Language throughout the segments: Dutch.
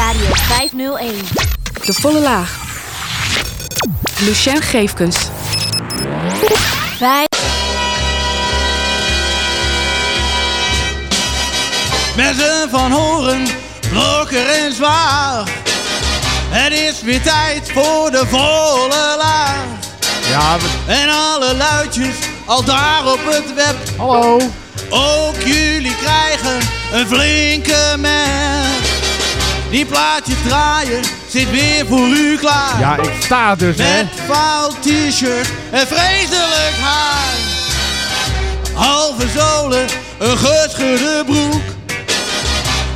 Radio 501. De volle laag. Lucien Geefkens. 5. Mensen van horen, blokker en zwaar. Het is weer tijd voor de volle laag. Ja, we- En alle luidjes al daar op het web. hallo. Ook jullie krijgen een flinke merk. Die plaatjes draaien zit weer voor u klaar. Ja, ik sta dus, hè. Met fout t-shirt en vreselijk haar. Halve zolen, een geschudde broek.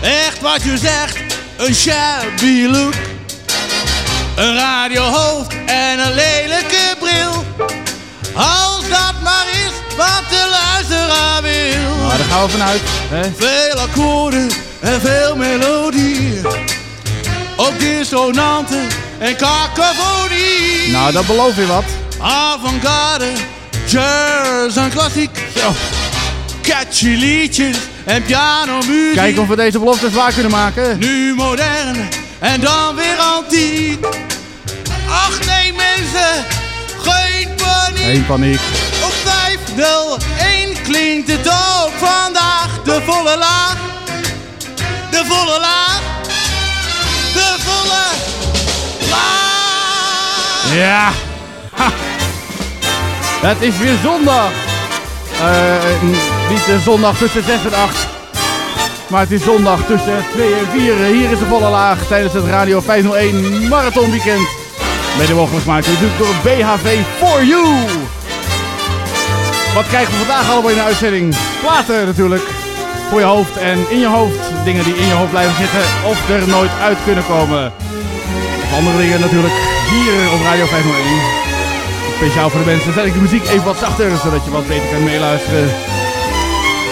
Echt wat je zegt, een shabby look. Een radiohoofd en een lelijke bril. Als dat maar is wat de luisteraar wil. Nou, daar gaan we vanuit. Hè? Veel akkoorden en veel melodie. Ook dissonanten en cacophonie. Nou, dat beloof je wat. Avant-garde, jazz en klassiek. Zo. Catchy liedjes en pianomuziek. Kijken of we deze beloftes waar kunnen maken. Nu modern en dan weer antiek. Ach nee mensen, geen paniek. Geen paniek. Op 501 klinkt het ook vandaag. De volle laag. De volle laag. De. Ja. Het is weer zondag. Eh, n- niet de zondag tussen 6 en 8. Maar het is zondag tussen 2 en 4. Hier is de volle laag tijdens het Radio 501 Marathon Weekend. Mede mogelijk gemaakt natuurlijk door BHV For You. Wat krijgen we vandaag allemaal in de uitzending? Platen natuurlijk. Voor je hoofd en in je hoofd. Dingen die in je hoofd blijven zitten of er nooit uit kunnen komen. Andere dingen natuurlijk hier op Radio 501. Speciaal voor de mensen zet ik de muziek even wat zachter, zodat je wat beter kan meeluisteren.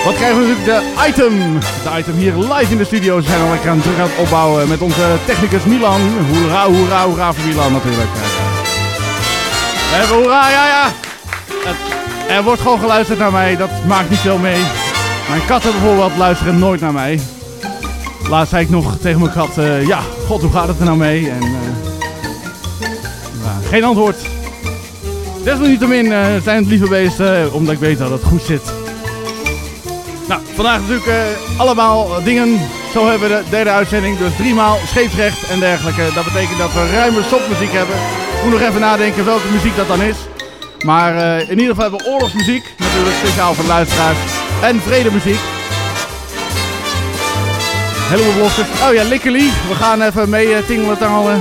Wat krijgen we natuurlijk? De item. De item hier live in de studio. Ze zijn al lekker aan het aan het opbouwen met onze technicus Milan. Hoera, hoera, hoera voor Milan natuurlijk. We hebben hoera, ja, ja. Er wordt gewoon geluisterd naar mij, dat maakt niet veel mee. Mijn katten bijvoorbeeld luisteren nooit naar mij. Laatst zei ik nog tegen mijn kat, eh, ja, hoe gaat het er nou mee? En, ja, geen antwoord. Desalniettemin eh zijn het lieve beesten, eh, omdat ik weet dat het goed zit. Nou, vandaag natuurlijk allemaal dingen. Zo hebben we de derde uitzending, dus driemaal scheepsrecht en dergelijke. Dat betekent dat we ruime stopmuziek hebben. Ik moet nog even nadenken welke muziek dat dan is. Maar in ieder geval hebben we oorlogsmuziek, natuurlijk speciaal voor de luisteraars. En vredemuziek. Helemaal beloftes. Oh ja, Likkerly. We gaan even mee eh, tingelen tangelen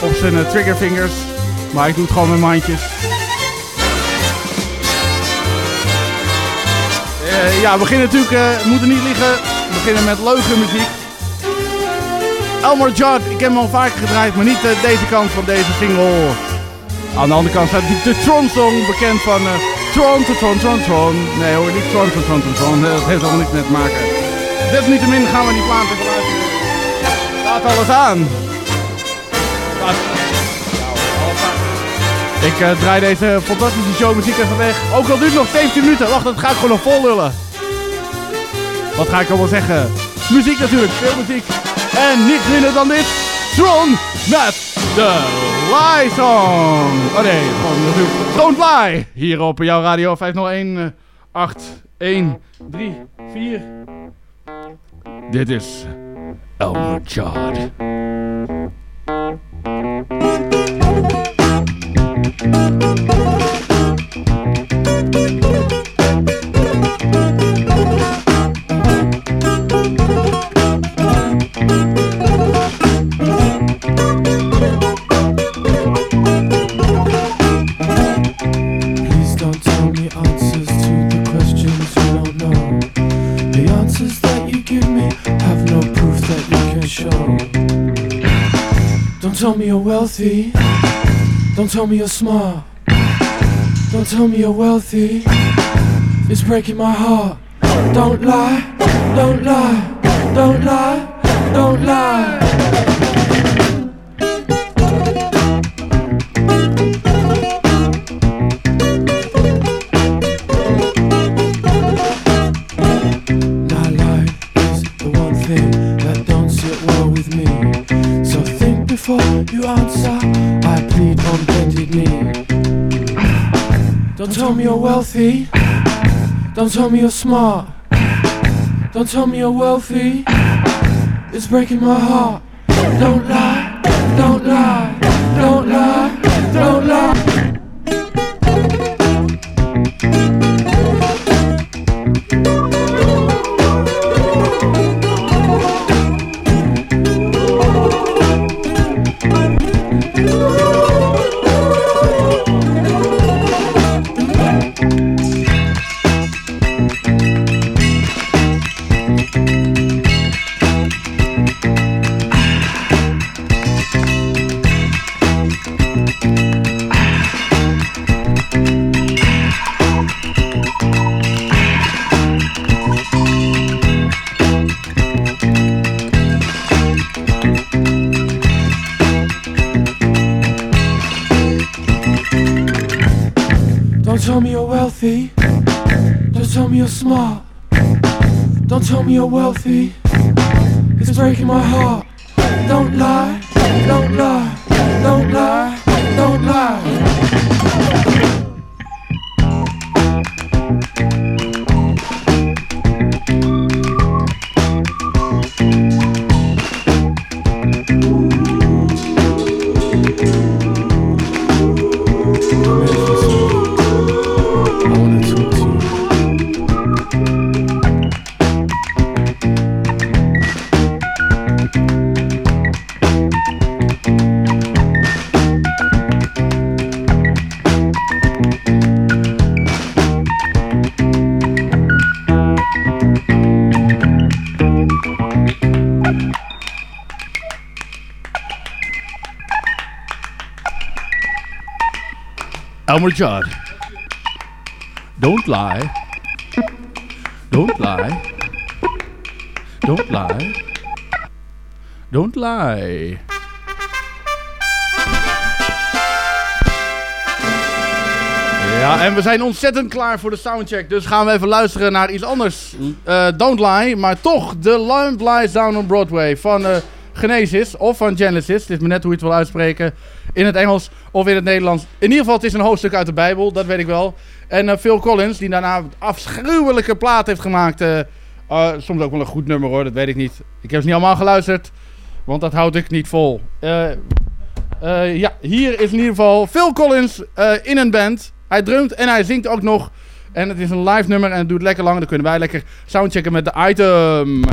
op zijn eh, triggerfingers. Maar ik doe het gewoon met mijn handjes. Eh, ja, we beginnen natuurlijk, eh, moeten niet liegen. We beginnen met leugenmuziek. Elmer Judd, ik heb hem al vaker gedraaid, maar niet deze kant van deze single. Aan de andere kant staat de Tron Song, bekend van Tron, Tron, Tron, Tron. Nee hoor, niet Tron, Tron, Tron. Eh, Dat heeft allemaal niks mee te maken. Desalniettemin gaan we die plaat even luisteren. Laat alles aan. Laat... Ik eh, draai deze fantastische showmuziek even weg. Ook al duurt het nog 17 minuten. Wacht, dat ga ik gewoon nog vol lullen. Wat ga ik allemaal zeggen? Muziek natuurlijk, veel muziek. En niks minder dan dit. Tron met de Lie Song. Oh nee, gewoon natuurlijk Don't Lie. Hier op jouw radio 501 eh, 8 1 3 4. Dit is Elmer Judd. Please wealthy. Don't tell me you're smart. Don't tell me you're wealthy. It's breaking my heart. Don't lie, don't lie, don't lie, don't lie. Tell me you're wealthy. Don't tell me you're smart. Don't tell me you're wealthy. It's breaking my heart. Don't lie, Don't lie. Don't lie. Don't lie. Don't lie. Ja, en we zijn ontzettend klaar voor de soundcheck. Dus gaan we even luisteren naar iets anders. Eh, don't lie, maar toch The Lamp Lies Down on Broadway van eh, Genesis of van Genesis. Het is me net hoe je het wil uitspreken. In het Engels of in het Nederlands. In ieder geval, het is een hoofdstuk uit de Bijbel, dat weet ik wel. En eh, Phil Collins, die daarna een afschuwelijke plaat heeft gemaakt. eh, eh, soms ook wel een goed nummer hoor, dat weet ik niet. Ik heb ze niet allemaal geluisterd, want dat houd ik niet vol. Ja, hier is in ieder geval Phil Collins in een band. Hij drumt en hij zingt ook nog. En het is een live nummer en het duurt lekker lang. Dan kunnen wij lekker soundchecken met de item.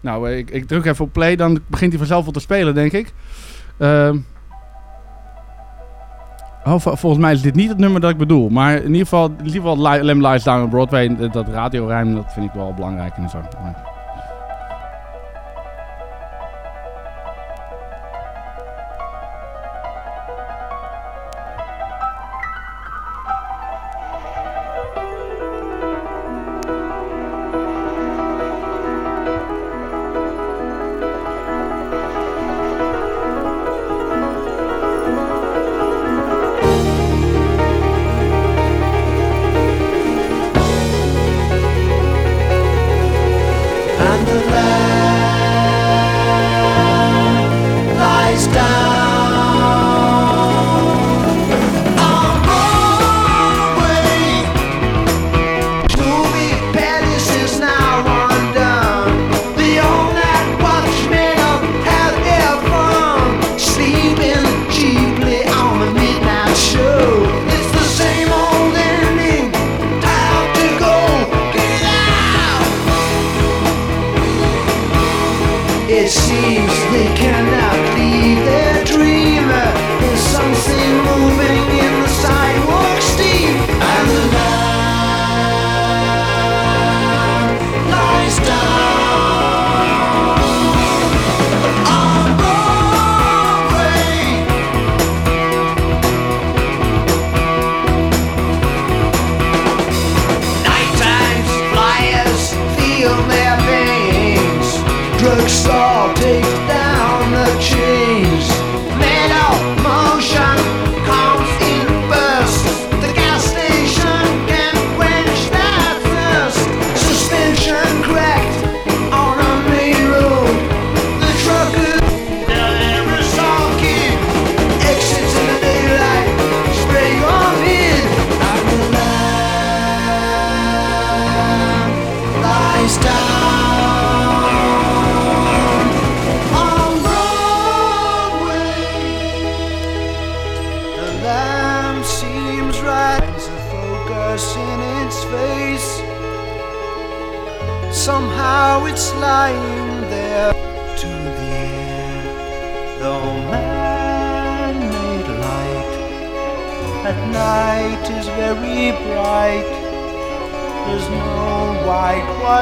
Nou, ik, ik druk even op play, dan begint hij vanzelf wel te spelen, denk ik. Ehm. Oh, vol- volgens mij is dit niet het nummer dat ik bedoel. Maar in ieder geval, in ieder geval Lamb Lies Down on Broadway. Dat- Dat radiorijm, dat vind ik wel belangrijk en zo. Maar-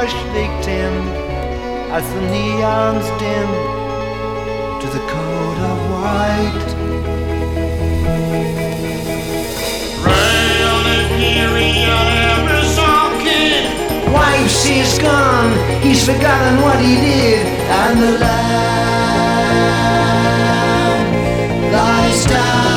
whitewash victim as the neons dim to the code of white. Wife, she's gone, he's forgotten what he did, and the lamb lies down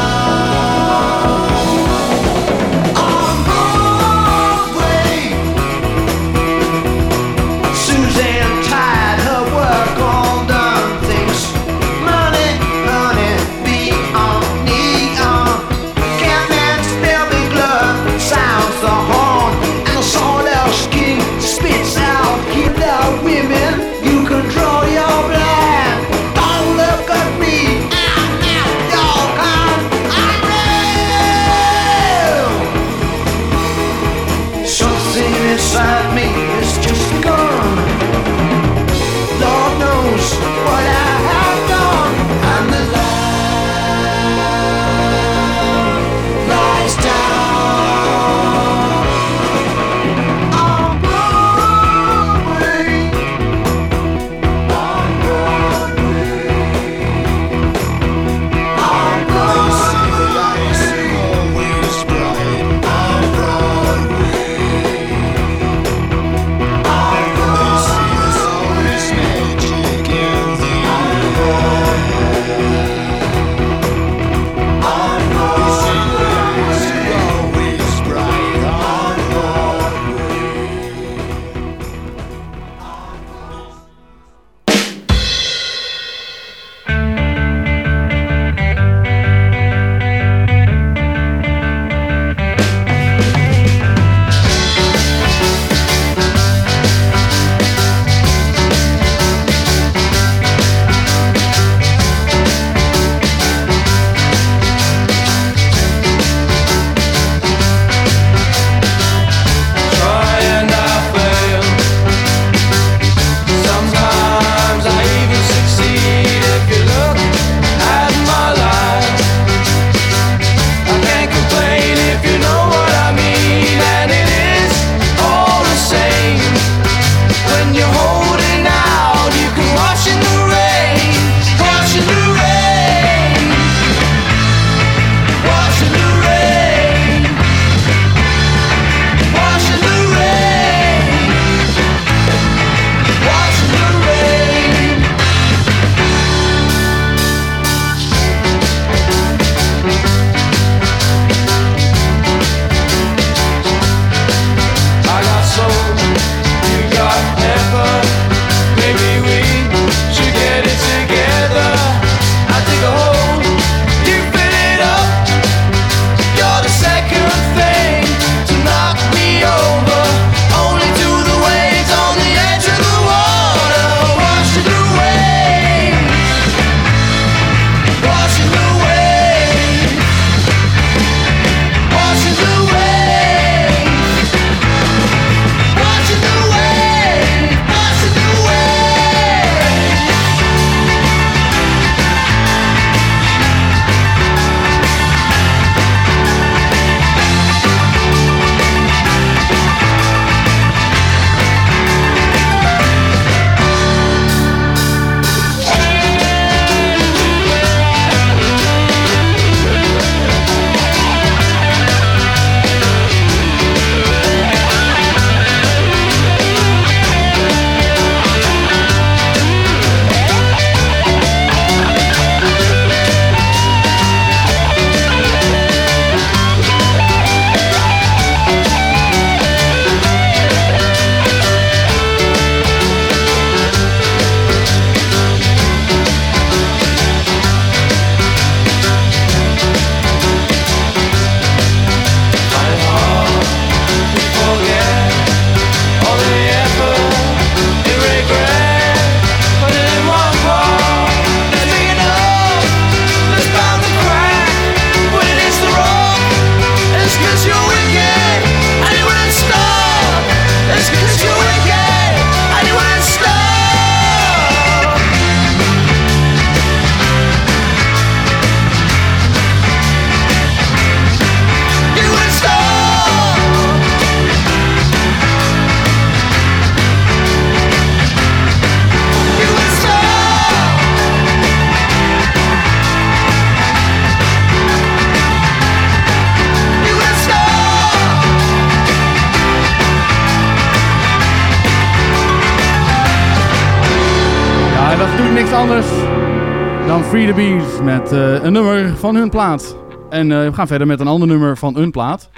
hun plaat. En eh, we gaan verder met een ander nummer van hun plaat.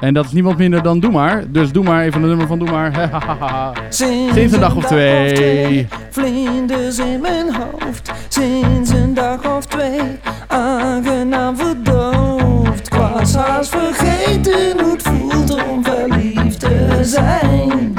En dat is niemand minder dan Doe Maar. Dus doe maar even een nummer van Doe Maar. Sinds een dag of twee. Vlinders in mijn hoofd, sinds een dag of twee. Aangenaam verdoofd. Ik was haast vergeten hoe het voelt om verliefd te zijn.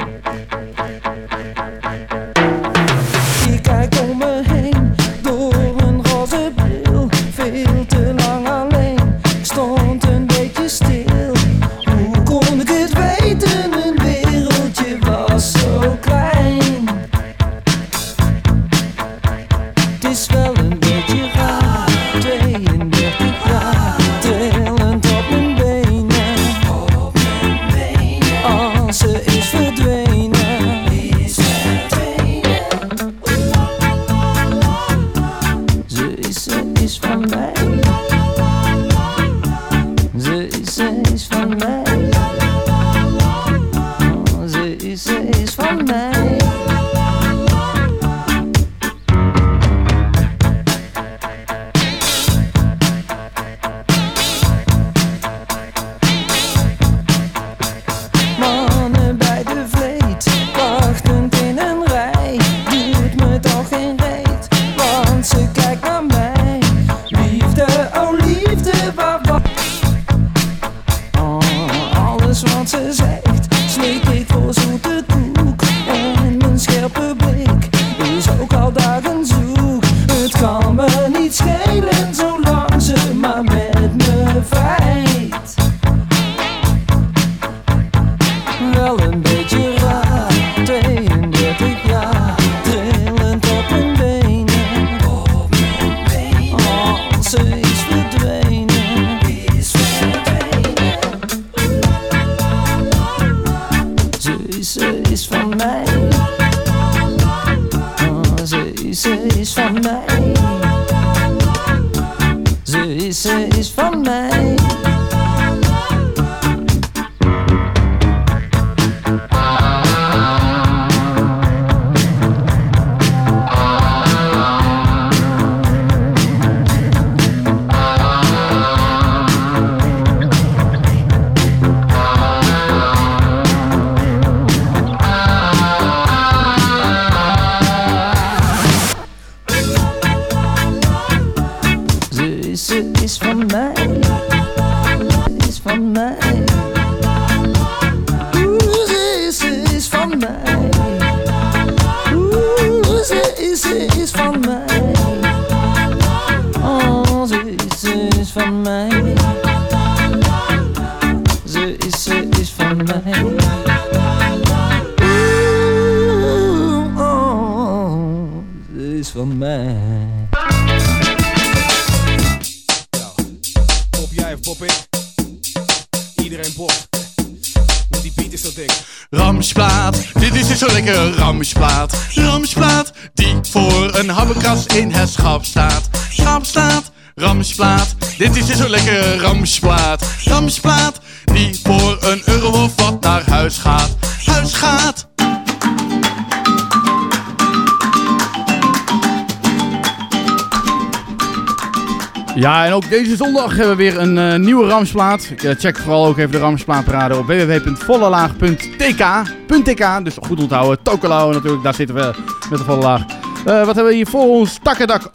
Deze zondag hebben we weer een eh, nieuwe Ramsplaat. Ik, eh, check vooral ook even de Ramsplaatparade op www.vollelaag.tk. Dus goed onthouden, Tokelau natuurlijk, daar zitten we met de volle laag. Eh, wat hebben we hier voor ons? Takkendak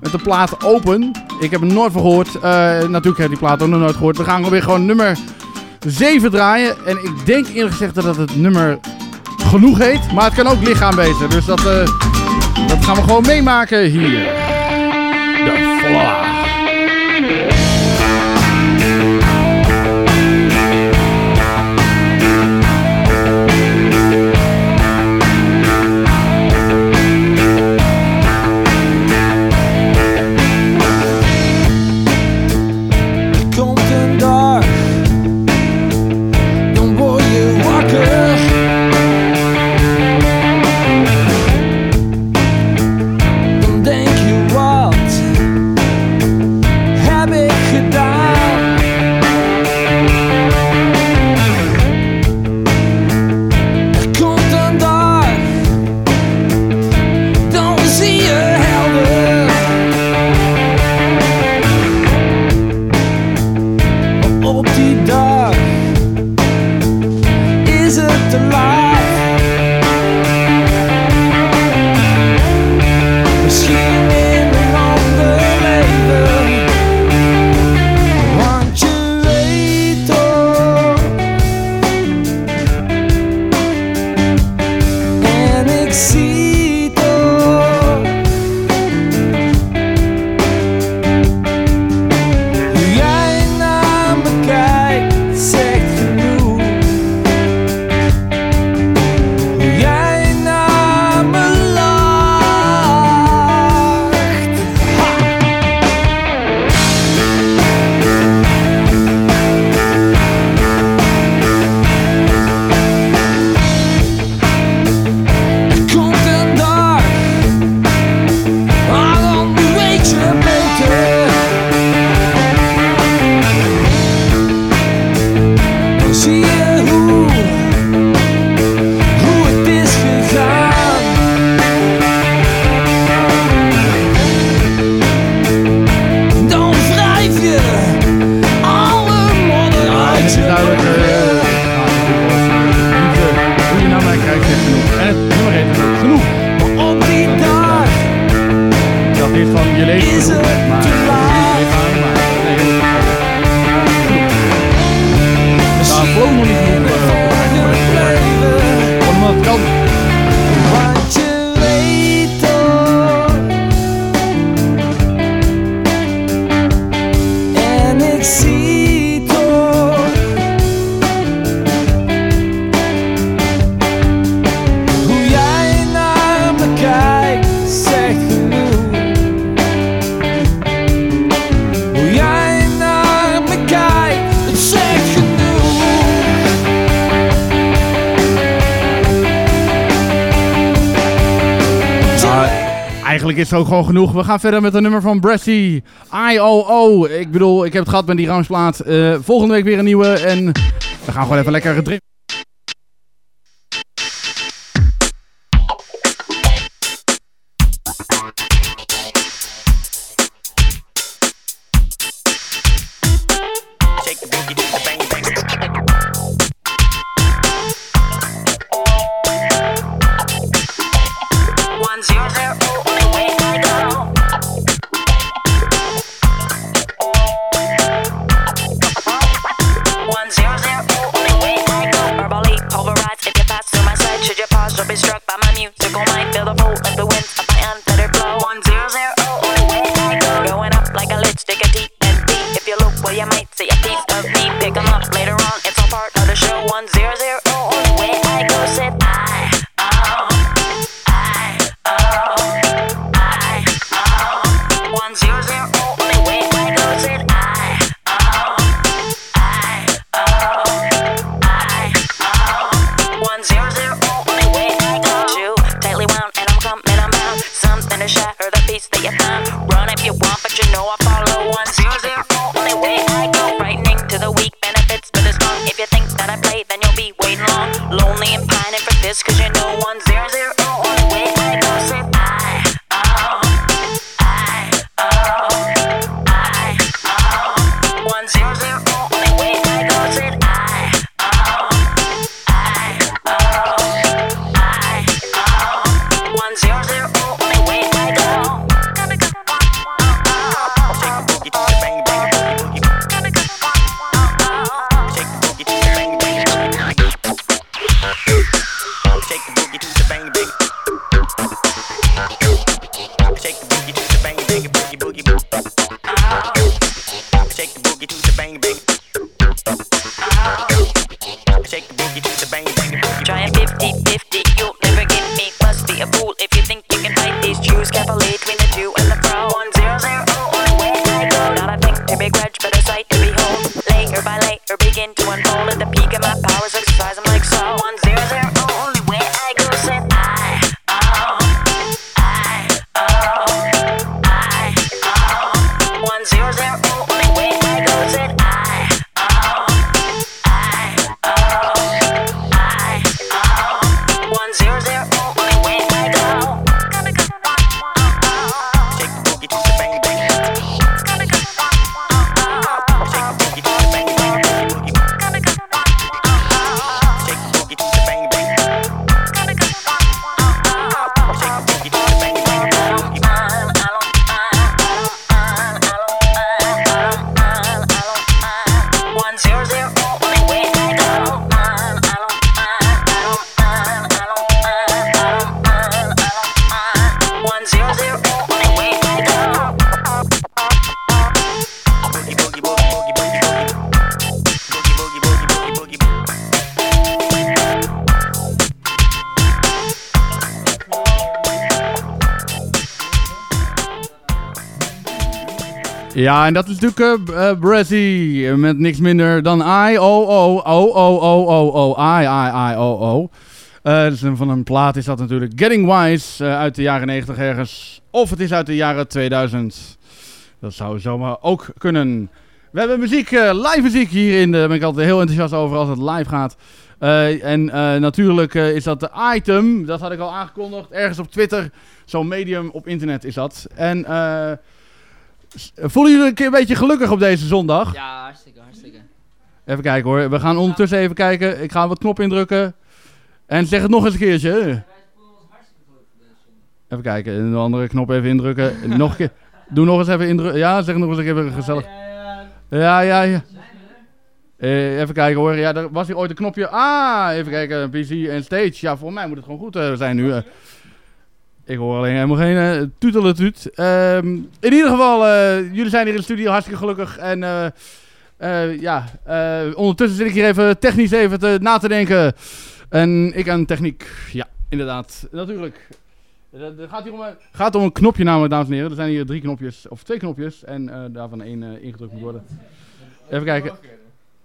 met de plaat open. Ik heb er nooit van gehoord. Eh, natuurlijk heb ik die plaat ook nog nooit gehoord. We gaan weer gewoon nummer 7 draaien. En ik denk eerlijk gezegd dat het nummer genoeg heet. Maar het kan ook lichaam beter. Dus dat, dat gaan we gewoon meemaken hier. De volle laag. genoeg. We gaan verder met een nummer van Bressy. IOO. Ik bedoel, ik heb het gehad met die rangsplaat. Eh, volgende week weer een nieuwe. En we gaan gewoon even lekker drinken. En dat is natuurlijk uh, uh, met niks minder dan I, O, O, O, O, O, O, O, I, I, I, O, O. Uh, dus van een plaat is dat natuurlijk Getting Wise uit de jaren 90 ergens. Of het is uit de jaren 2000. Dat zou zomaar ook kunnen. We hebben muziek, live muziek hierin. Daar ben ik altijd heel enthousiast over als het live gaat. Uh, en uh, natuurlijk uh, is dat de item, dat had ik al aangekondigd, ergens op Twitter. Zo'n medium op internet is dat. En eh, voelen jullie een, keer een beetje gelukkig op deze zondag? Ja, hartstikke, hartstikke. Even kijken hoor. We gaan ondertussen even kijken. Ik ga wat knop indrukken. En zeg het nog eens een keertje. Even kijken. De andere knop even indrukken. nog een keer. Doe nog eens even indrukken. Ja, zeg nog eens even gezellig. Ja, ja, ja. Uh, even kijken hoor. Ja, er was hier ooit een knopje. Ah, even kijken. PC en stage. Ja, voor mij moet het gewoon goed uh, zijn nu ik hoor alleen helemaal geen eh tutelentuut. Ehm, in ieder geval, eh, jullie zijn hier in de studio hartstikke gelukkig. En eh, ja, ondertussen zit ik hier even technisch even te, na te denken. En ik aan techniek. Ja, inderdaad. Natuurlijk. Het gaat hier om een, gaat om een knopje namelijk, dames en heren. Er zijn hier drie knopjes, of twee knopjes. En daarvan één ingedrukt moet worden. Even kijken.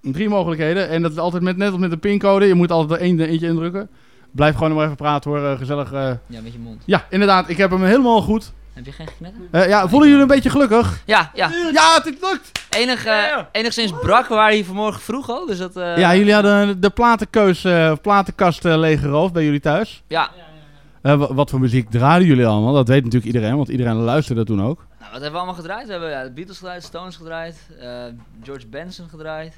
Drie mogelijkheden. En dat is altijd met, net als met de pincode. Je moet altijd één, eentje indrukken. Blijf gewoon nog even praten hoor. eh, gezellig. eh. Ja, met je mond. Ja, inderdaad. Ik heb hem helemaal goed. Heb je geen geknetter? Eh, ja, voelen jullie een beetje gelukkig? Ja, ja. Ja, het lukt! Enig, enigszins brak. We waren hier vanmorgen vroeg al, dus dat... eh, Ja, jullie hadden de platenkeus, platenkast eh, leeggeroofd bij jullie thuis. Ja. Eh, wa- wat voor muziek draaiden jullie allemaal? Dat weet natuurlijk iedereen, want iedereen luisterde toen ook. Nou, wat hebben we allemaal gedraaid? We hebben ja, de Beatles gedraaid, Stones gedraaid, eh, George Benson gedraaid,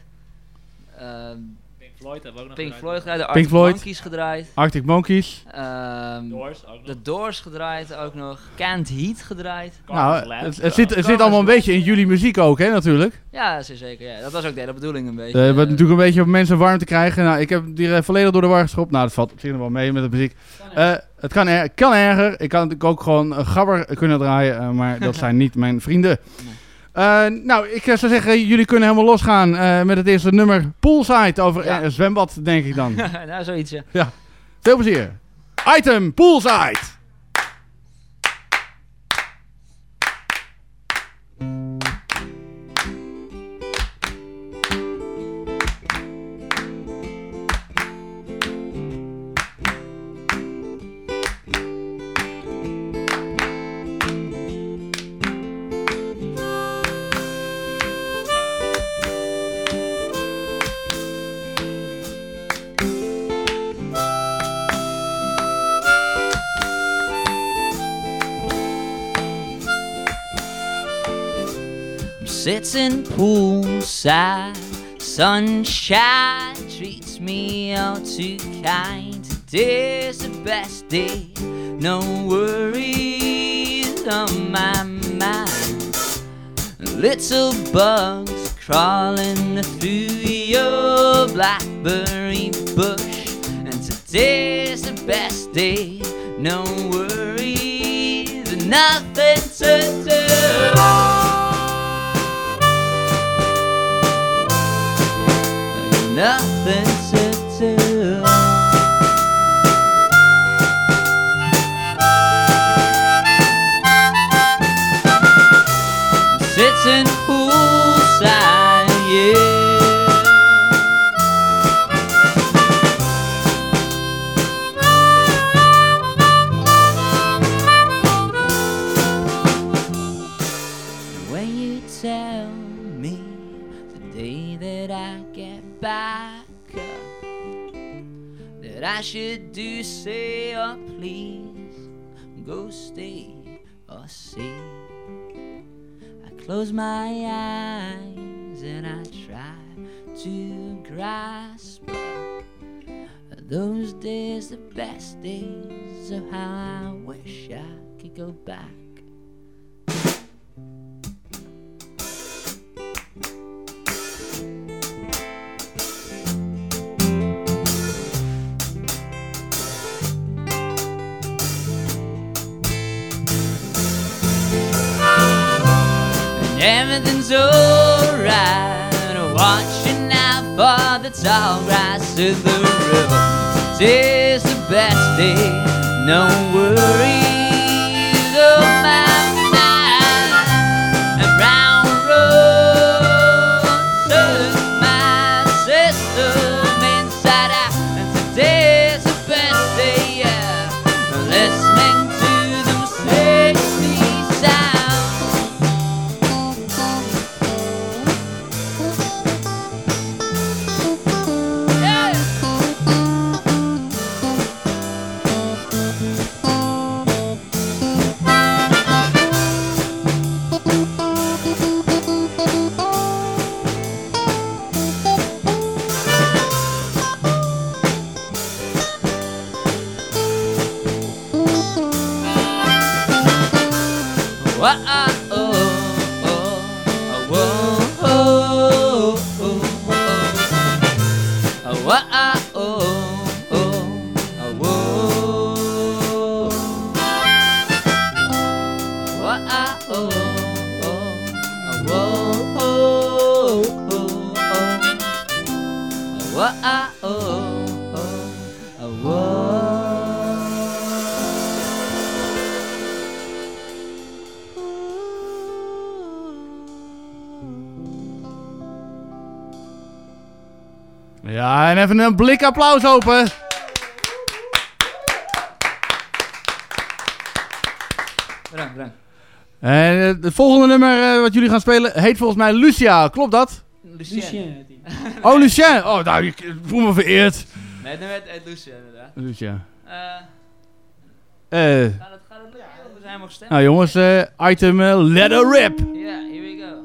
Pink Floyd hebben we ook nog Pink gedraaid. Floyd gedraaid, de Arctic Floyd. Monkeys gedraaid, Arctic Monkeys. ehm, Doors ook nog. de Doors gedraaid ook nog, Canned Heat gedraaid. Nou, het, het zit, het zit allemaal een beetje in jullie muziek ook, hè, natuurlijk. Ja, zeker. Ja. Dat was ook de hele bedoeling een beetje. Eh, Eh, wat natuurlijk een beetje om mensen warm te krijgen. Nou, ik heb die eh, volledig door de war geschopt. Nou, dat valt op zich nog wel mee met de muziek. Eh, het kan, er, kan erger. Ik kan natuurlijk ook gewoon gabber kunnen draaien. maar dat zijn niet mijn vrienden. Eh, nou, ik eh, zou zeggen, jullie kunnen helemaal losgaan eh, met het eerste nummer Poolside over Ja. eh, zwembad, denk ik dan. nou, zoiets, ja. Veel plezier. Item Poolside. Poolside, sunshine treats me all too kind. Today's the best day, no worries on my mind. Little bugs crawling through your blackberry bush, and today's the best day, no worries, nothing to do. Nothing I should do say or please go stay or see. I close my eyes and I try to grasp those days, the best days of how I wish I could go back. Everything's alright. Watching out for the tall grass of the river. Today's the best day, no worries even een blik applaus open. Bedankt, bedankt. En eh, het volgende nummer eh, wat jullie gaan spelen heet volgens mij Lucia. Klopt dat? Lucien. Lucien heet die. Oh, Lucien. Oh, nou, ik voel me vereerd. Nee, het nummer heet Lucien inderdaad. Lucia. Eh, Eh, gaat het, gaat het lukken? We zijn helemaal gestemd. nou jongens, eh, item Let Her Rip. Ja, here we go.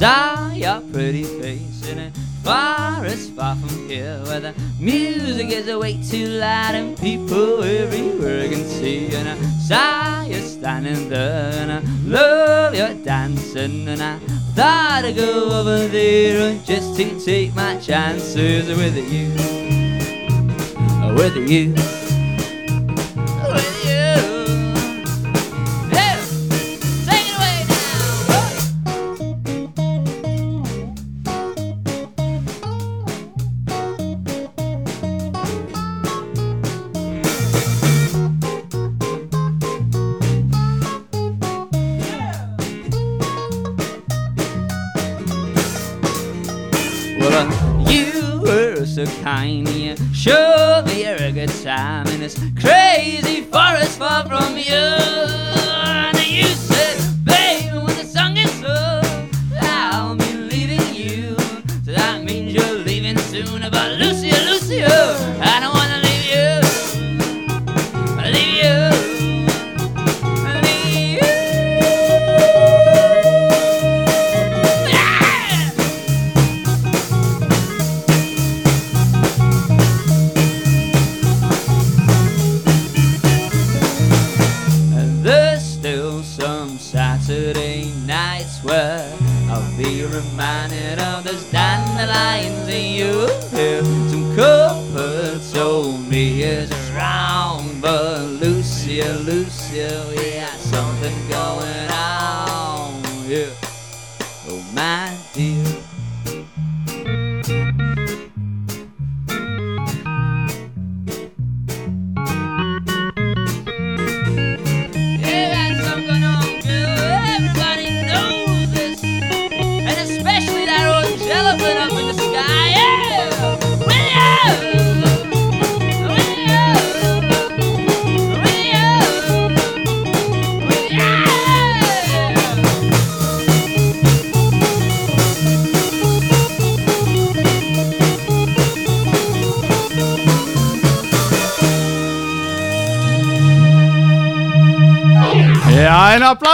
Saw your pretty face in a forest far from here where the music is way too loud and people everywhere can see. And I saw you standing there and I love your dancing. And I thought I'd go over there and just to take my chances with you. With you.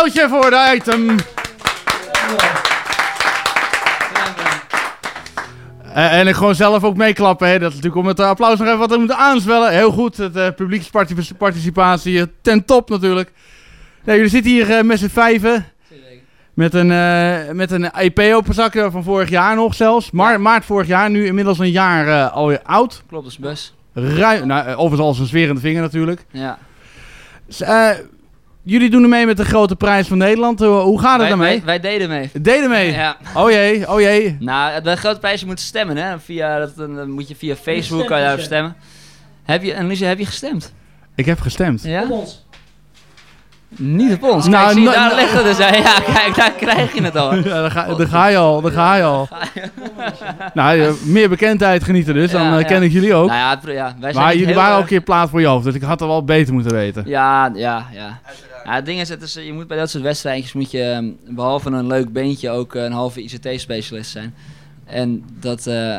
Applausje voor de item. Eh, en ik gewoon zelf ook meeklappen. Hè. Dat is natuurlijk om het applaus nog even wat te moeten aanzwellen. Heel goed, het uh, publieksparticipatie ten top natuurlijk. Jullie zitten hier eh, met z'n vijven. Met een, met een EP op zak van vorig jaar nog zelfs. Maar, Maart vorig jaar, nu inmiddels een jaar alweer oud. Klopt, dat is best. Ruim, nou, overigens als een zwerende vinger natuurlijk. Ja. Dus, jullie doen er mee met de grote prijs van Nederland. Hoe gaat het Wij, daarmee? wij, wij deden mee. Deden mee? Ja. Oh jee, oh jee. Nou, de grote prijs je moet stemmen, hè? Via, dat, dan moet je via Facebook kan je daarop stemmen. Heb je, en Lucia, heb je gestemd? Ik heb gestemd. Ja? Op ons. Niet op ons. Nou, Kijk, zie je, nou, daar liggen dus. Ja, kijk, daar krijg je het al. Ja, daar, ga, daar ga je al, daar ga je al. nou, meer bekendheid genieten dus, dan Ja, eh, ken ik jullie ook. Nou ja, het- ja, wij zijn maar jullie waren al een keer plaat voor je hoofd, dus ik had het wel beter moeten weten. Ja, ja, ja. Ja het ding is, het is, je moet bij dat soort wedstrijdjes moet je, ehm, behalve een leuk beentje, ook eh, een halve ICT-specialist zijn. En dat, eh,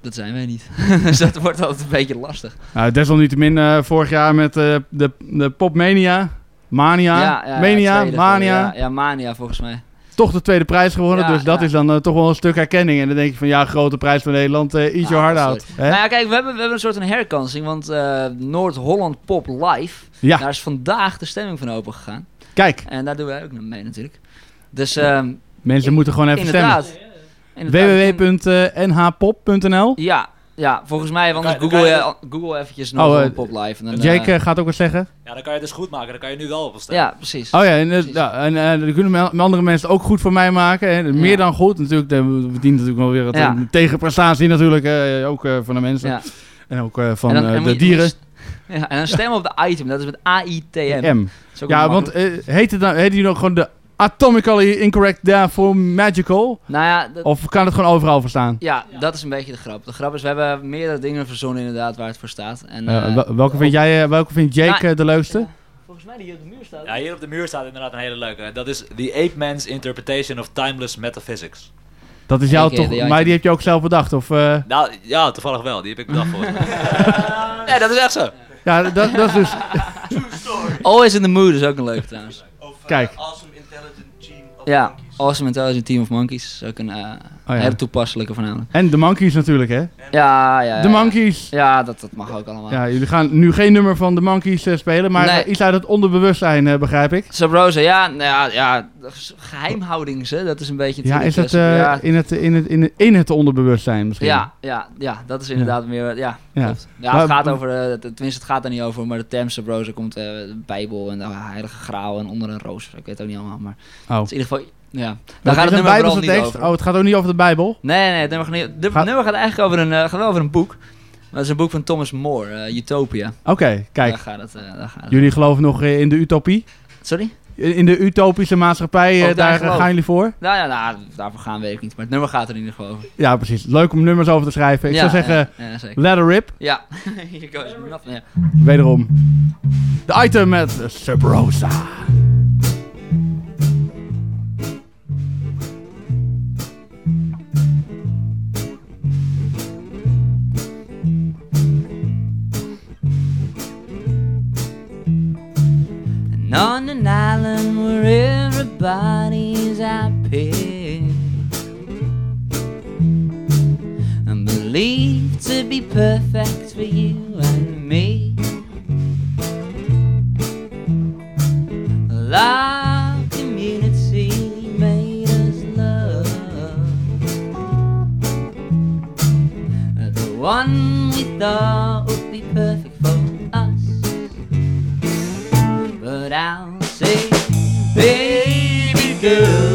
dat zijn wij niet. dus dat wordt altijd een beetje lastig. Nou, desalniettemin eh, vorig jaar met de, de Popmania, Mania, Mania, tweede Mania, Ja, ja, Mania volgens mij. Toch de tweede prijs gewonnen. Ja, dus dat ja. is dan eh, toch wel een stuk herkenning. En dan denk je van ja, grote prijs van Nederland, eh eat your heart out. Nou ja, kijk, we hebben, we hebben een soort van herkansing, want eh, Noord-Holland Pop Live, Ja. daar is vandaag de stemming van open gegaan. Kijk, En daar doen wij ook mee natuurlijk. Dus ehm, mensen moeten gewoon even inderdaad. Inderdaad. www.nhpop.nl Ja, ja, volgens mij, want je- Google, je- Google eventjes Oh, Noord-Holland eh, Pop Live. En dan, Jake eh, eh, gaat ook wat zeggen. Ja, dan kan je het dus goed maken. Dan kan je nu wel op ons stemmen. ja, precies. Oh ja, en, Precies. ja, en dan kunnen me- andere mensen het ook goed voor mij maken. Hè. Meer Ja. dan goed. Natuurlijk, we verdienen natuurlijk wel weer Ja. tegenprestatie natuurlijk. eh, ook eh, van de mensen. Ja. En ook eh, van En dan- eh, en moet de dieren. Ja, en dan stemmen op de item, dat is met A-I-T-M. Dat Ja, want eh, heet het nou, heet die nog gewoon de Atomically Incorrect daarvoor Magical? Nou ja, dat, Of kan het gewoon overal voor staan? ja, dat is een beetje de grap. De grap is, we hebben meerdere dingen verzonnen inderdaad waar het voor staat. En, Eh, wel- welke, vind jij, eh, welke vindt Jake Nou, eh, de leukste? ja, Volgens mij die hier op de muur staat. Ja, hier op de muur staat inderdaad een hele leuke. Dat is The Ape Man's Interpretation of Timeless Metaphysics. Dat is jou Aka toch, maar die heb je ook zelf bedacht? Of, eh, Nou, ja, toevallig wel. Die heb ik bedacht voor. ja, dat is echt zo. ja, dat, dat is dus... Always in the Mood is ook een leuke trouwens. Kijk. Awesome Intelligent Awesome Intelligent Team of Monkeys is ook een Oh ja. hele toepasselijke voornamelijk. En de Monkeys natuurlijk, hè? Ja, ja, ja. De Monkeys. Ja, dat, dat mag ook allemaal. Ja, jullie gaan nu geen nummer van de Monkeys eh, spelen, maar Nee. iets uit het onderbewustzijn, eh, begrijp ik. Sub-Rosa, ja, nou ja, ja, geheimhouding, ze, dat is een beetje... Ja, is ja, in, het, in, het, in, het, in het onderbewustzijn misschien? ja, ja, ja, dat is inderdaad meer, ja, Ja. klopt. Ja, Maar- het gaat over, tenminste het gaat er niet over, maar de term Sub-Rosa komt de Bijbel en de heilige graal en onder een roos. Ik weet het ook niet allemaal, maar Oh. het is in ieder geval, ja. Daar gaat het een nummer Bijbelse tekst? over. Oh, het gaat ook niet over de Bijbel? Nee, nee, het nummer gaat, niet, Gaat- nummer gaat eigenlijk over een, eh, gaat wel over een boek. Maar het is een boek van Thomas More, eh, Utopia. Oké, kijk. Daar gaat het, eh, daar gaat het. Jullie geloven nog in de utopie? Sorry? In de utopische maatschappij, daar gaan jullie voor? Nou ja, nou, daarvoor gaan weet ik niet, maar het nummer gaat er in ieder geval over. Ja, precies. Leuk om nummers over te schrijven. Ik Ja, zou zeggen, ja, let rip. Ja, hier goes nothing. Wederom. De item met Sub on an island where everybody's happy. And believed to be perfect for you and me. Our community made us love. The one we thought would be perfect I'll say, baby girl,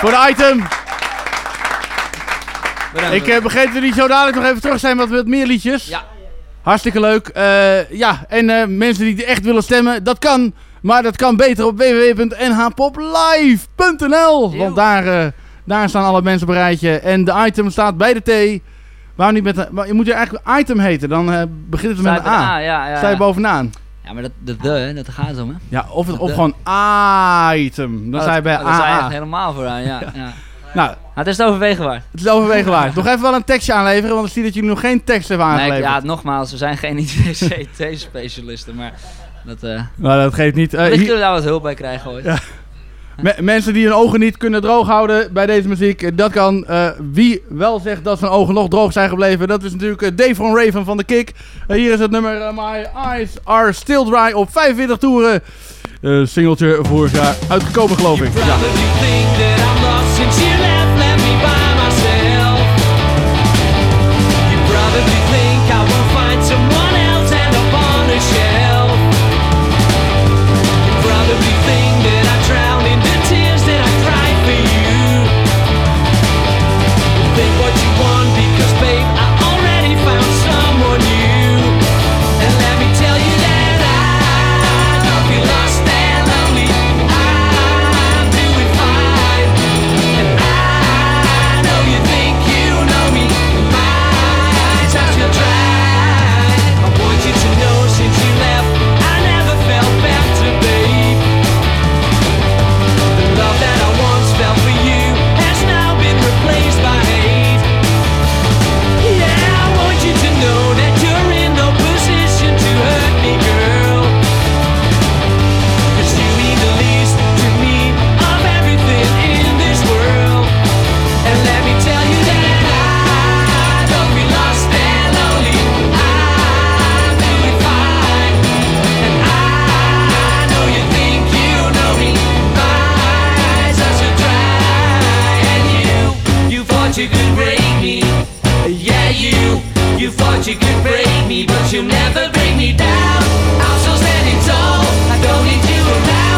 voor de item. Ik eh, begreep dat jullie zo dadelijk nog even terug zijn met wat meer liedjes. Ja. Hartstikke leuk. Eh, ja, en eh, mensen die echt willen stemmen, dat kan. Maar dat kan beter op www.nhpoplive.nl. Want daar, daar staan alle mensen op een rijtje. En de item staat bij de T. Waarom niet met de... Je moet je eigenlijk item heten. Dan begint het met een A. A, ja, ja, Sta je bovenaan. Ja, maar dat, dat, de, dat gaat om, hè? Ja, of, het, of De- gewoon item. Dan Oh, je bij Daar AA. echt helemaal vooraan, ja. ja. Nou, Maar het is het overwegen waard. het is overwegen waard. Nog even wel een tekstje aanleveren, want ik zie dat jullie nog geen tekst hebben Nee, aangeleverd. ja, nogmaals, we zijn geen ICT-specialisten, maar dat, eh Nou, dat geeft niet. Hier- kunnen we daar wat hulp bij krijgen. Ja. Me- mensen die hun ogen niet kunnen droog houden bij deze muziek, eh, dat kan. Eh, wie wel zegt dat zijn ogen nog droog zijn gebleven, dat is natuurlijk eh, Dave van Raven van de Kick. Eh, hier is het nummer My Eyes Are Still Dry op 45 toeren. Eh singeltje vorig jaar uitgekomen, geloof ik. Ja. You, thought you could break me, but you'll never break me down. I'm still standing tall. I don't need you around,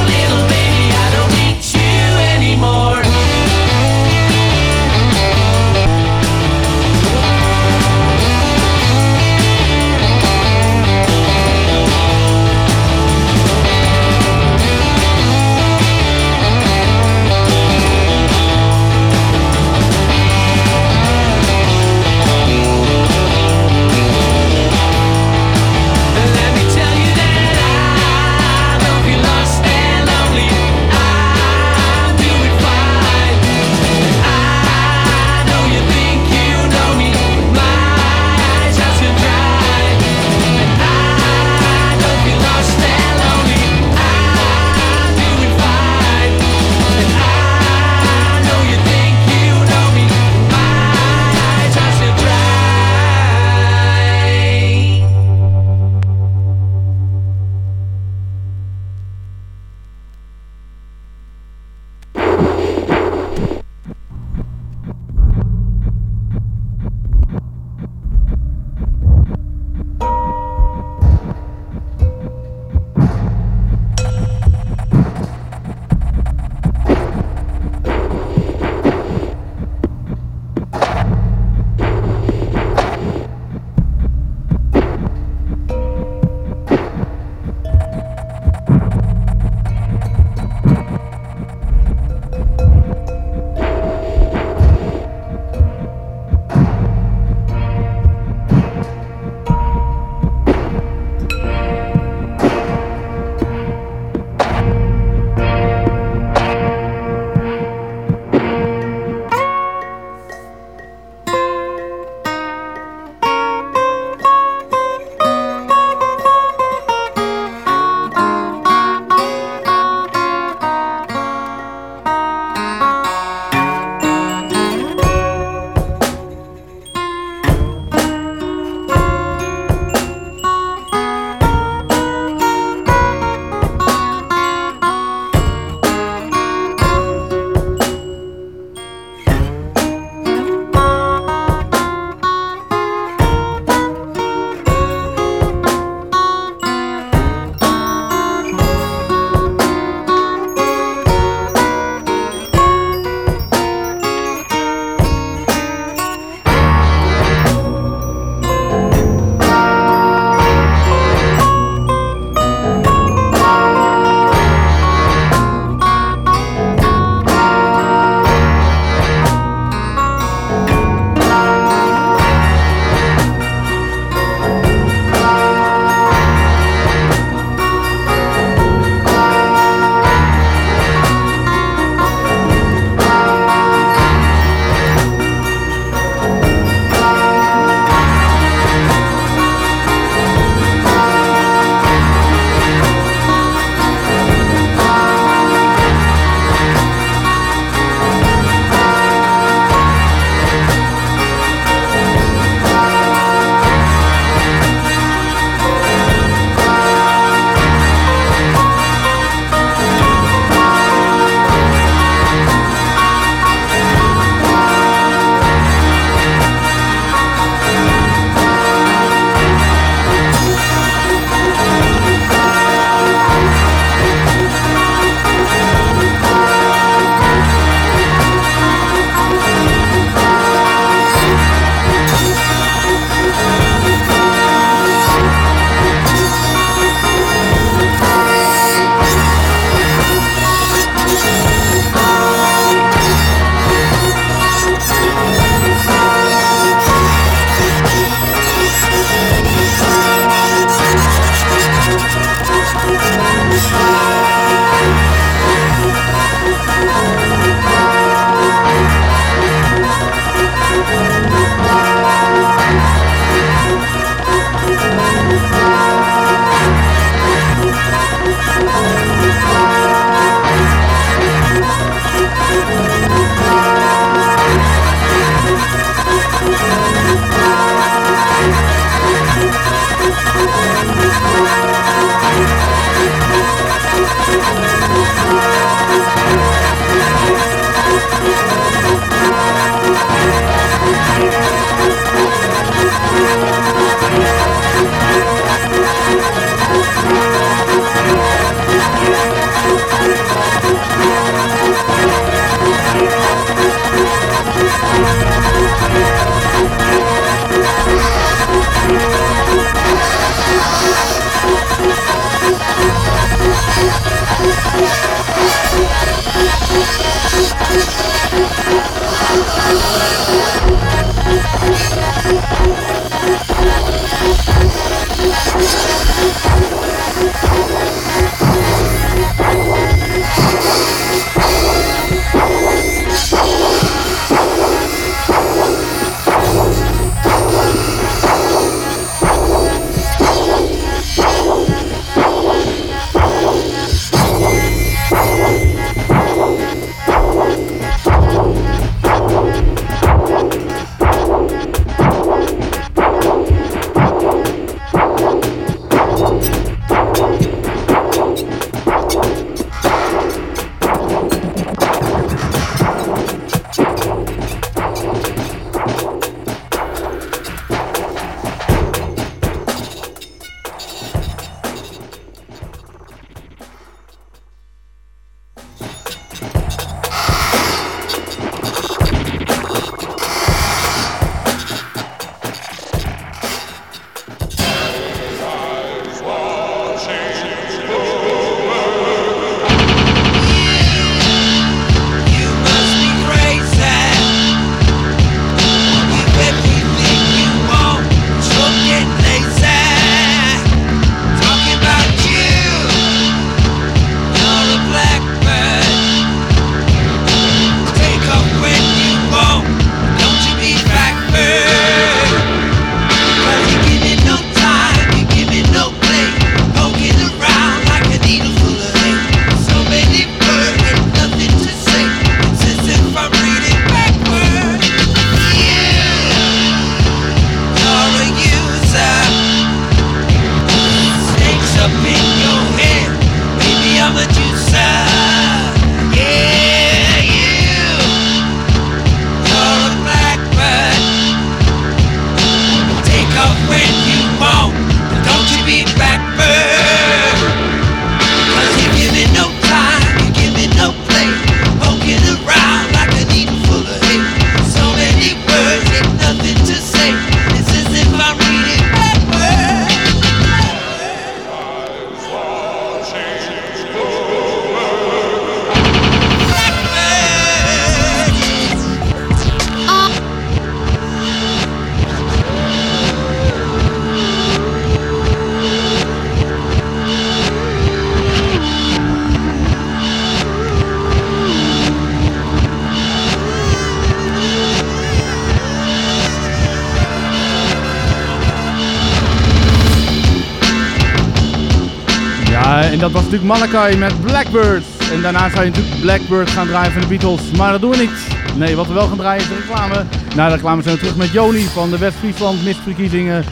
Malachi met Blackbird. En daarna zou je natuurlijk Blackbird gaan draaien van de Beatles. Maar dat doen we niet. Nee, wat we wel gaan draaien is de reclame. Na de reclame zijn we terug met Joni van de West-Friesland misverkiezingen.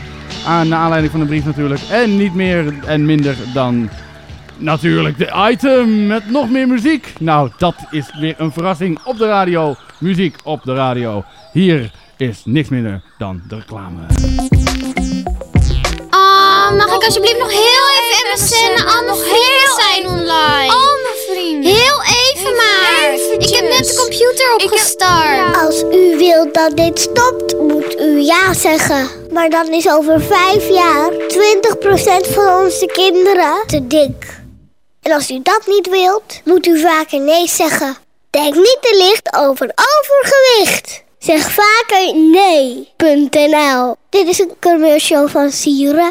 Aan de aanleiding van de brief natuurlijk. En niet meer en minder dan natuurlijk de item met nog meer muziek. Nou, dat is weer een verrassing op de radio. Muziek op de radio. Hier is niks minder dan de reclame. Mag ik alsjeblieft nog heel even MSN aan mijn vrienden zijn online? Al mijn vrienden. Heel even maar. Ik heb net de computer opgestart. Als u wilt dat dit stopt, moet u ja zeggen. Maar dan is over vijf jaar 20% van onze kinderen te dik. En als u dat niet wilt, moet u vaker nee zeggen. Denk niet te licht over overgewicht. Zeg vaker nee.nl. Dit is een commercial van Sieren.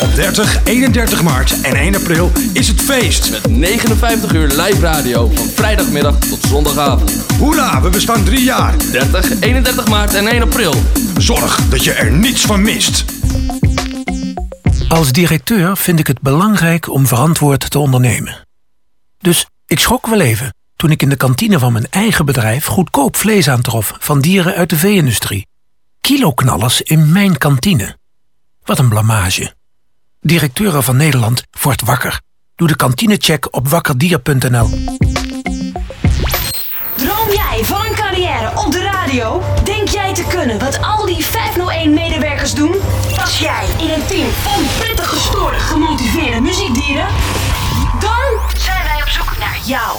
Op 30, 31 maart en 1 april is het feest. Met 59 uur live radio van vrijdagmiddag tot zondagavond. Hoera, we bestaan drie jaar. 30, 31 maart en 1 april. Zorg dat je er niets van mist. Als directeur vind ik het belangrijk om verantwoord te ondernemen. Dus ik schrok wel even toen ik in de kantine van mijn eigen bedrijf goedkoop vlees aantrof van dieren uit de vee-industrie. Kiloknallers in mijn kantine. Wat een blamage. Directeuren van Nederland wordt wakker. Doe de kantinecheck op wakkerdier.nl. Droom jij van een carrière op de radio? Denk jij te kunnen wat al die 501-medewerkers doen? Pas jij in een team van prettig gestoorde, gemotiveerde muziekdieren? Dan zijn wij op zoek naar jou.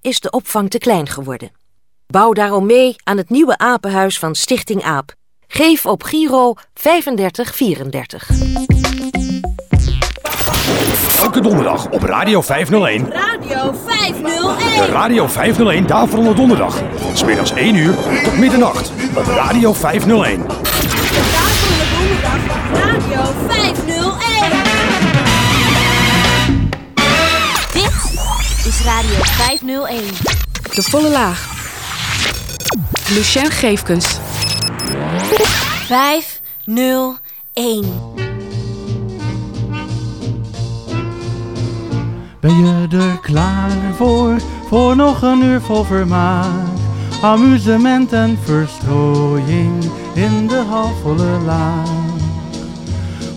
is de opvang te klein geworden. Bouw daarom mee aan het nieuwe apenhuis van Stichting AAP. Geef op Giro 3534. Elke donderdag op Radio 501. Radio 501. De Radio 501 Daverende Donderdag. Van smiddags 1 uur tot middernacht op Radio 501. Radio 501. Is Radio 501. De volle laag. Lucien Geefkens. 501. Ben je er klaar voor, voor nog een uur vol vermaak? Amusement en verstrooiing in de halfvolle laag.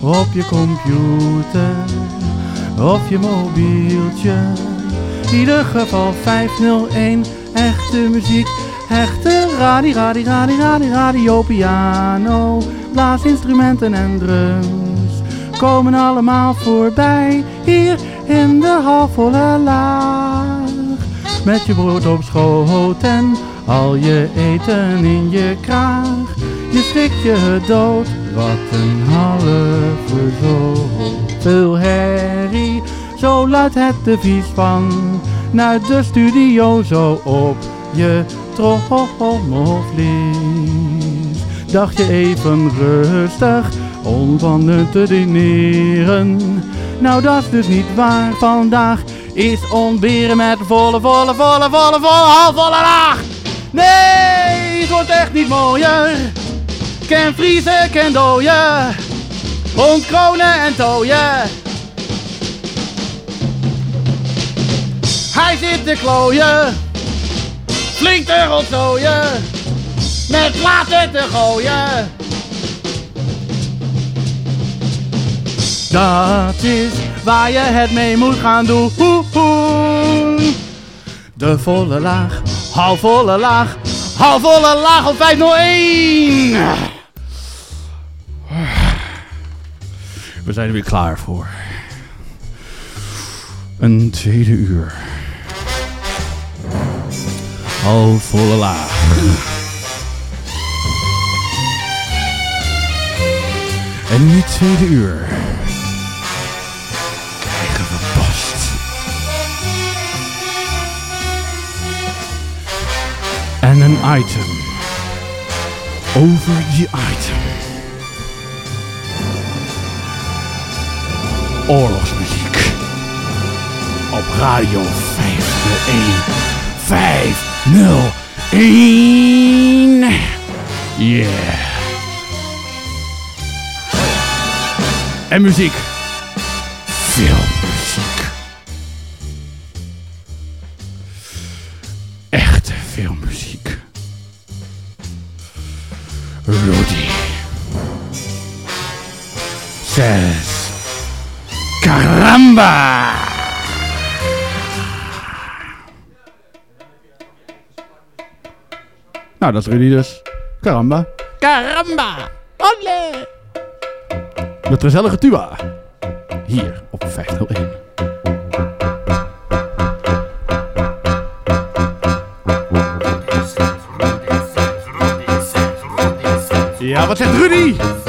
Op je computer of je mobieltje. Ieder geval 501, echte muziek, echte radio, radio, radio, radio, radio, piano, blaasinstrumenten en drums. Komen allemaal voorbij, hier in de halfvolle laag. Met je brood op schoot en al je eten in je kraag. Je schrikt je dood, wat een halve zoot. Veel herrie, zo luidt het devies van. Naar de studio zo op je trommelvlies. Dacht je even rustig hun te dineren. Nou, dat is dus niet waar. Vandaag is ontberen met volle, volle, volle, volle, volle, halfvolle laag. Nee, het wordt echt niet mooier. Ken vriezen, ken dooien. Ontkronen en tooien. Hij zit te klooien. Flink te rotzooien. Met platen te gooien. Dat is waar je het mee moet gaan doen. De volle laag, halfvolle laag, halfvolle laag op 501. We zijn er weer klaar voor. Een tweede uur. Halfvolle laag. En dit tweede uur krijgen we post. En een item. Over die item. Oorlogsmuziek. Op Radio 501. 501. Yeah. En muziek. Filmmuziek. Echte filmmuziek. Rudy. Says. Nou, dat is Rudy dus. Caramba. Caramba! Olé! Met gezellige tuba. Hier op 501. Ja, wat zegt Rudy? Rudy!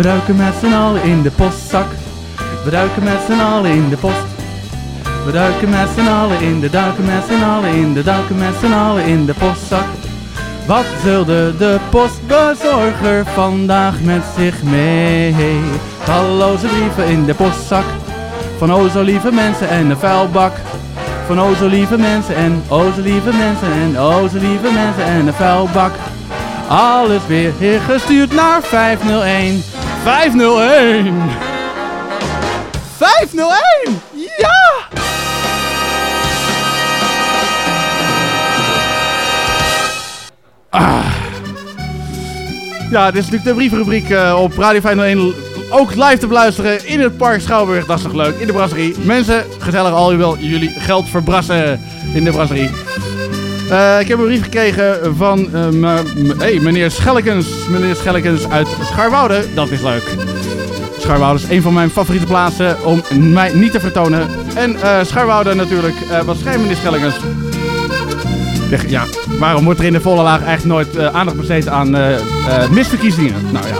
We duiken met z'n allen in de postzak. We duiken met z'n allen in de post. We duiken met z'n allen in de duiken met z'n allen in de duiken met z'n allen in de postzak. Wat zulde de postbezorger vandaag met zich mee? Talloze brieven in de postzak. Van o zo lieve mensen en een vuilbak. Van o zo lieve mensen en o zo lieve mensen en o zo lieve mensen en een vuilbak. Alles weer gestuurd naar 501. 501! 501! Ja! Ah. Ja, dit is natuurlijk de brievenrubriek eh, op Radio 501. Ook live te beluisteren in het Park Schouwburg. Dat is toch leuk? In de brasserie. Mensen, gezellig al wel jullie geld verbrassen in de brasserie. Eh, ik heb een brief gekregen van eh, meneer Schellekens. Meneer Schellekens uit Scharwoude. Dat is leuk. Scharwoude is een van mijn favoriete plaatsen om mij niet te vertonen. En eh Scharwoude natuurlijk. Wat schrijft meneer Schellekens? Ja, waarom wordt er in de volle laag eigenlijk nooit aandacht besteed aan misverkiezingen? Nou ja.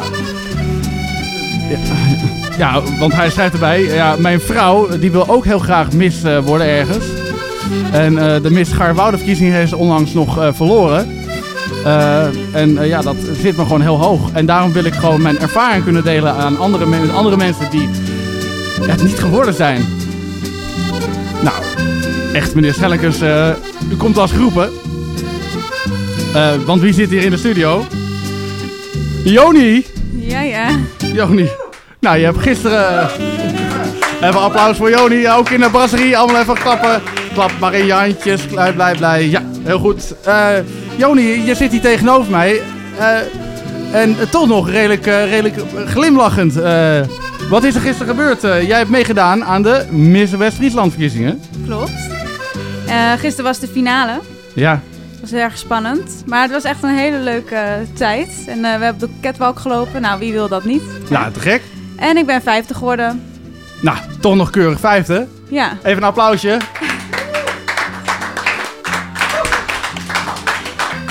ja. Want hij schrijft erbij, ja, mijn vrouw die wil ook heel graag mis worden ergens. En eh, de Miss Scharwoude-verkiezing heeft ze onlangs nog eh, verloren. Eh, en ja, dat zit me gewoon heel hoog. En daarom wil ik gewoon mijn ervaring kunnen delen aan andere, men- andere mensen die het niet geworden zijn. Nou, echt meneer Schellekens, u komt als geroepen. Eh, want wie zit hier in de studio? Joni! Ja, ja. Joni. Nou, je hebt gisteren... Even applaus voor Joni, ook in de brasserie. Allemaal even klappen. Klap maar in je handjes. Blij, blij, blij. Ja, heel goed. Eh Joni, je zit hier tegenover mij. Eh, en toch nog redelijk, eh, redelijk glimlachend. Wat is er gisteren gebeurd? Jij hebt meegedaan aan de Miss West-Friesland verkiezingen. Klopt. Gisteren was de finale. Ja. Het was erg spannend. Maar het was echt een hele leuke tijd. En we hebben de catwalk gelopen. Nou, wie wil dat niet? Ja, te gek. En ik ben 50 geworden. Nou, toch nog keurig vijfde. Ja. Even een applausje.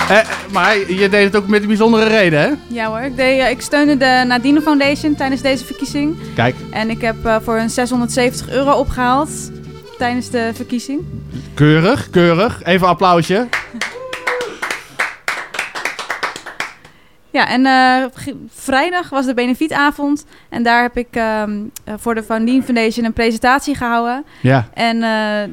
Eh, maar je deed het ook met een bijzondere reden, hè? Ja hoor. Ik, deed, eh, ik steunde de Nadine Foundation tijdens deze verkiezing. Kijk, En ik heb eh, voor een 670 euro opgehaald tijdens de verkiezing. keurig, keurig. Even een applausje. Ja, en vrijdag was de benefietavond. En daar heb ik ehm, eh, voor de Foundine Foundation een presentatie gehouden. Ja. En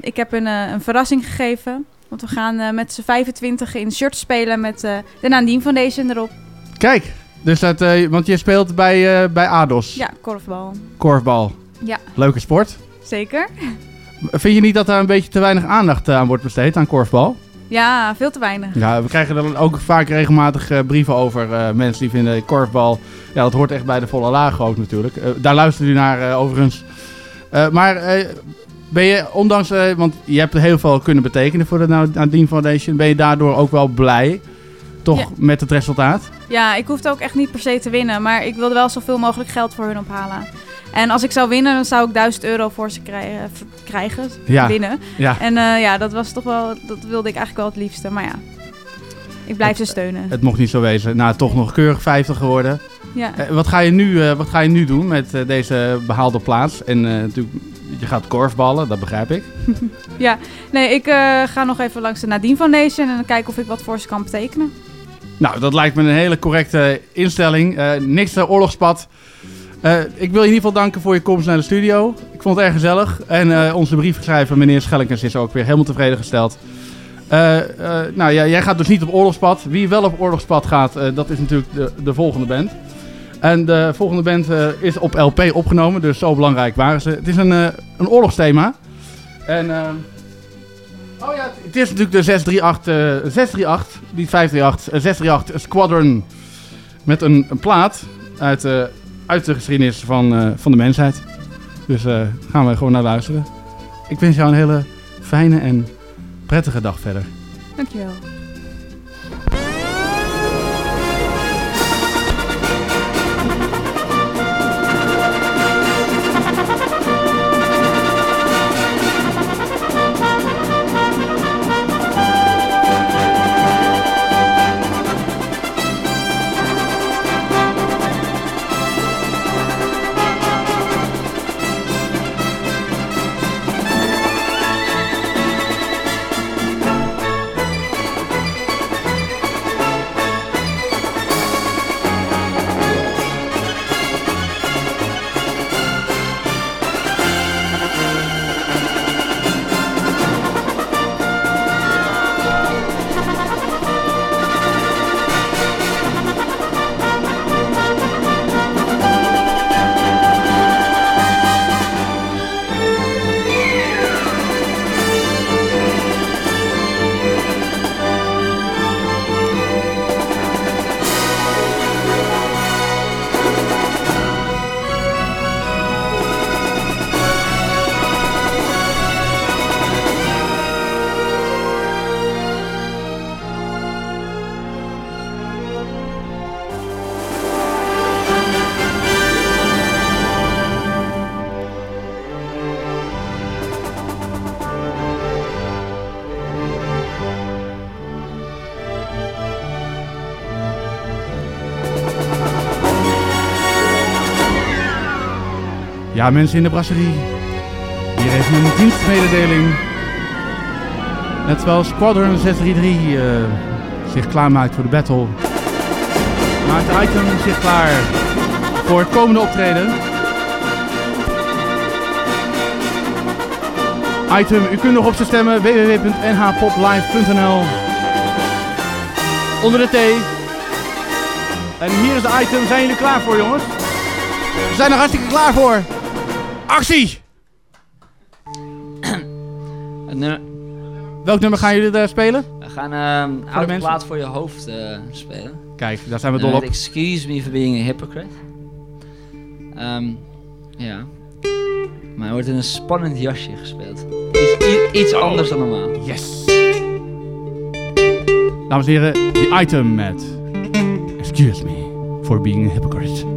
ik heb een, een verrassing gegeven. Want we gaan eh, met z'n 25 in shirts spelen met eh, de Nadine Foundation erop. Kijk, dus dat, eh, want je speelt bij, bij ADOS. Ja, korfbal. Korfbal. Ja, Leuke sport. zeker. Vind je niet dat daar een beetje te weinig aandacht aan wordt besteed, aan korfbal? Ja, veel te weinig. Ja, we krijgen er ook vaak regelmatig brieven over. mensen die vinden korfbal, ja, dat hoort echt bij de volle laag ook natuurlijk. Daar luistert u naar overigens. Maar ben je, ondanks, eh, want je hebt heel veel kunnen betekenen voor de Na- Nadine Foundation, ben je daardoor ook wel blij, toch, Ja. met het resultaat? Ja, ik hoefde ook echt niet per se te winnen. Maar ik wilde wel zoveel mogelijk geld voor hun ophalen. En als ik zou winnen, dan zou ik 1000 euro voor ze krijgen. krijgen Ja, winnen. ja. En eh, ja, dat was toch wel. Dat wilde ik eigenlijk wel het liefste. Maar ja, ik blijf ze steunen. Het mocht niet zo wezen. Nou, toch nog keurig 50 geworden. Ja. Eh, wat, ga je nu, wat ga je nu doen met deze behaalde plaats? En natuurlijk, je gaat korfballen, dat begrijp ik. Ja, nee, ik eh, ga nog even langs de Nadine Foundation en dan kijken of ik wat voor ze kan betekenen. Nou, dat lijkt me een hele correcte instelling. Eh, niks uh, oorlogspad. Eh, ik wil je in ieder geval danken voor je komst naar de studio. Ik vond het erg gezellig. En onze briefschrijver, meneer Schellekens, is ook weer helemaal tevreden gesteld. Nou ja, jij gaat dus niet op oorlogspad. Wie wel op oorlogspad gaat, dat is natuurlijk de, de volgende band. En de volgende band eh, is op LP opgenomen, dus zo belangrijk waren ze. Het is een, eh, een oorlogsthema. En... eh, Oh ja, het is natuurlijk de 638, eh 638 niet 538, eh, 638 Squadron. Met een, een plaat uit, uit de geschiedenis van, van de mensheid. Dus gaan we gewoon naar luisteren. Ik wens jou een hele fijne en prettige dag verder. Dankjewel. Ja, mensen in de brasserie. Hier even een dienstmededeling. Net terwijl Squadron 633 eh, zich klaarmaakt voor de battle, maakt de item zich klaar voor het komende optreden. Item, u kunt nog op ze stemmen www.nhpoplive.nl Onder de T. En hier is de item. Zijn jullie klaar voor, jongens? We zijn er hartstikke klaar voor. Actie! Nummer- Welk nummer gaan jullie er spelen? We gaan de oude mensen? plaat voor je hoofd eh, spelen. Kijk, daar zijn we dol op. Excuse me for being a hypocrite. Ehm, ja. Maar wordt in een spannend jasje gespeeld. Iets, iets anders dan normaal. Yes. Dames en heren, die item met Excuse me for being a hypocrite.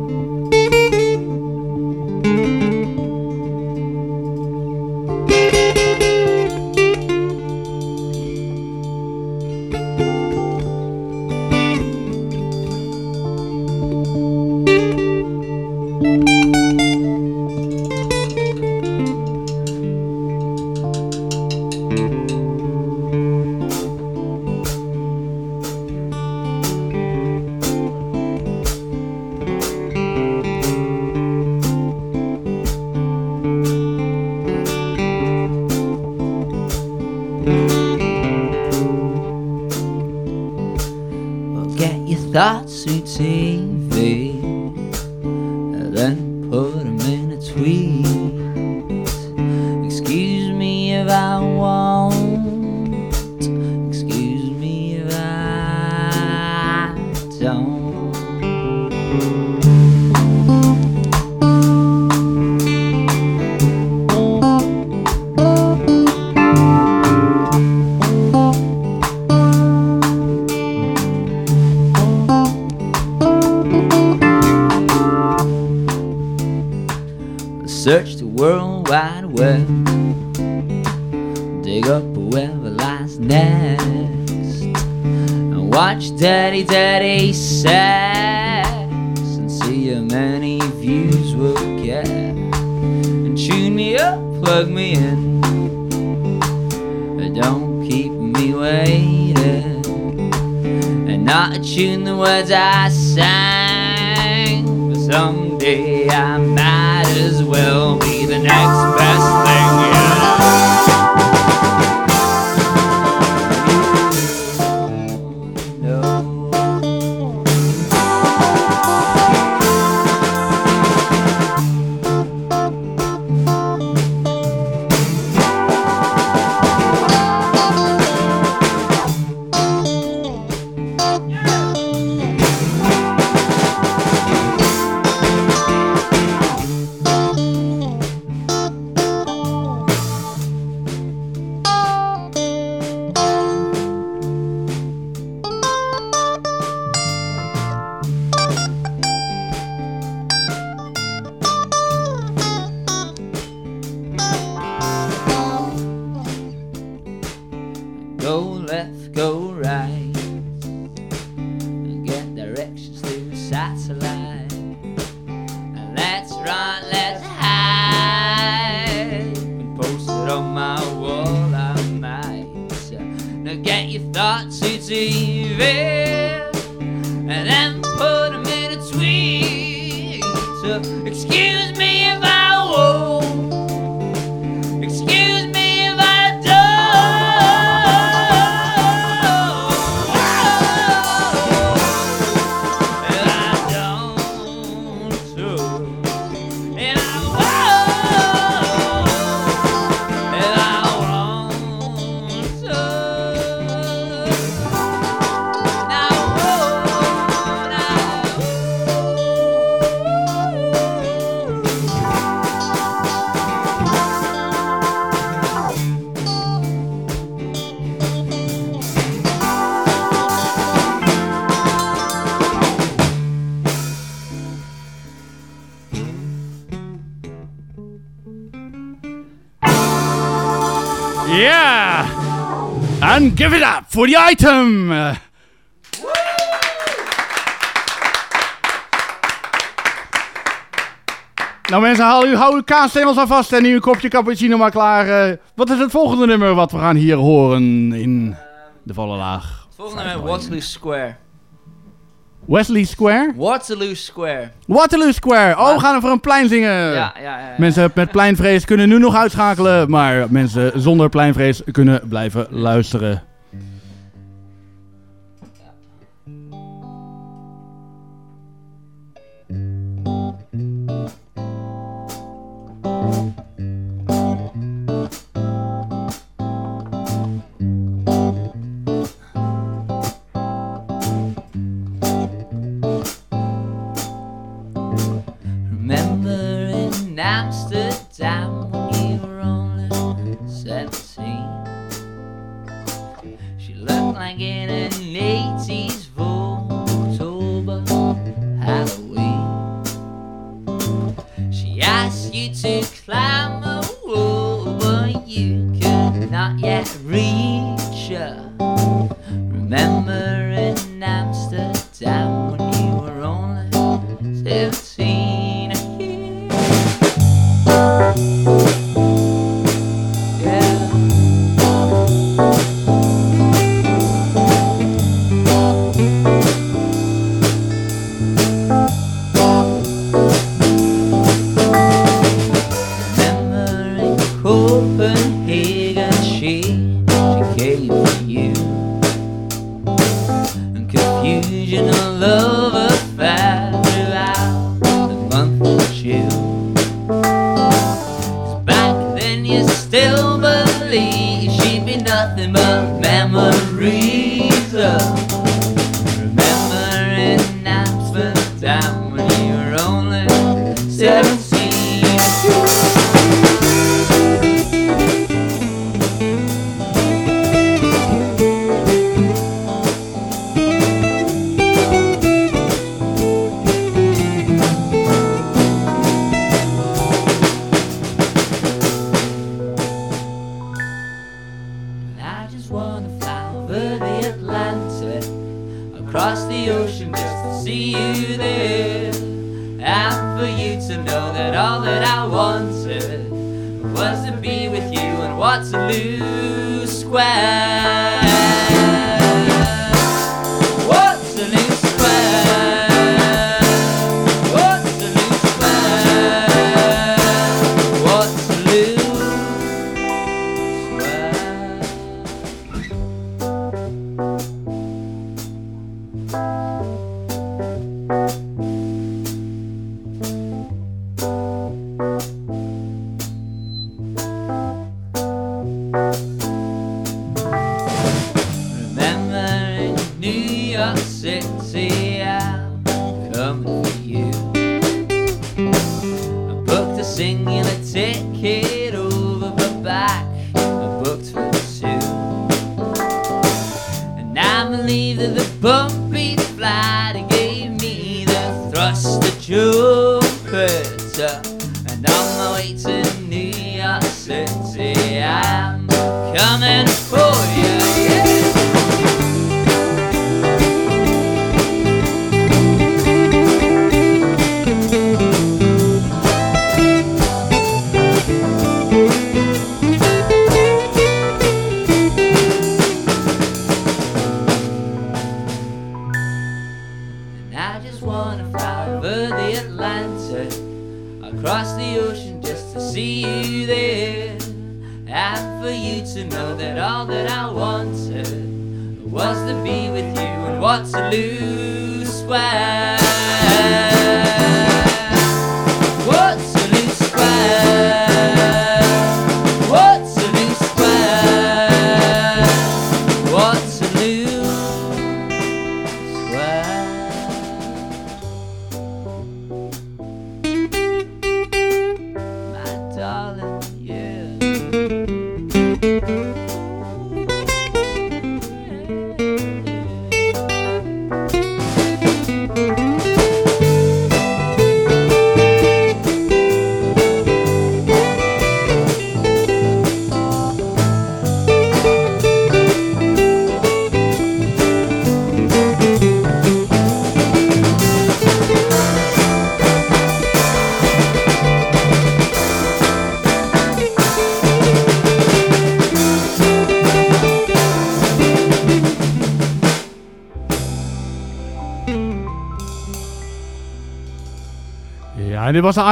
voor die item. Nou mensen, haal u, hou uw kaasstengels vast en uw kopje cappuccino maar klaar. Eh, wat is het volgende nummer wat we gaan hier horen in de volle laag? Volgende nummer, Waterloo Square. Wesley Square? Waterloo Square. Waterloo Square. Oh, we gaan voor een plein zingen. Ja, ja, ja, Mensen met pleinvrees kunnen nu nog uitschakelen. Maar mensen zonder pleinvrees kunnen blijven luisteren.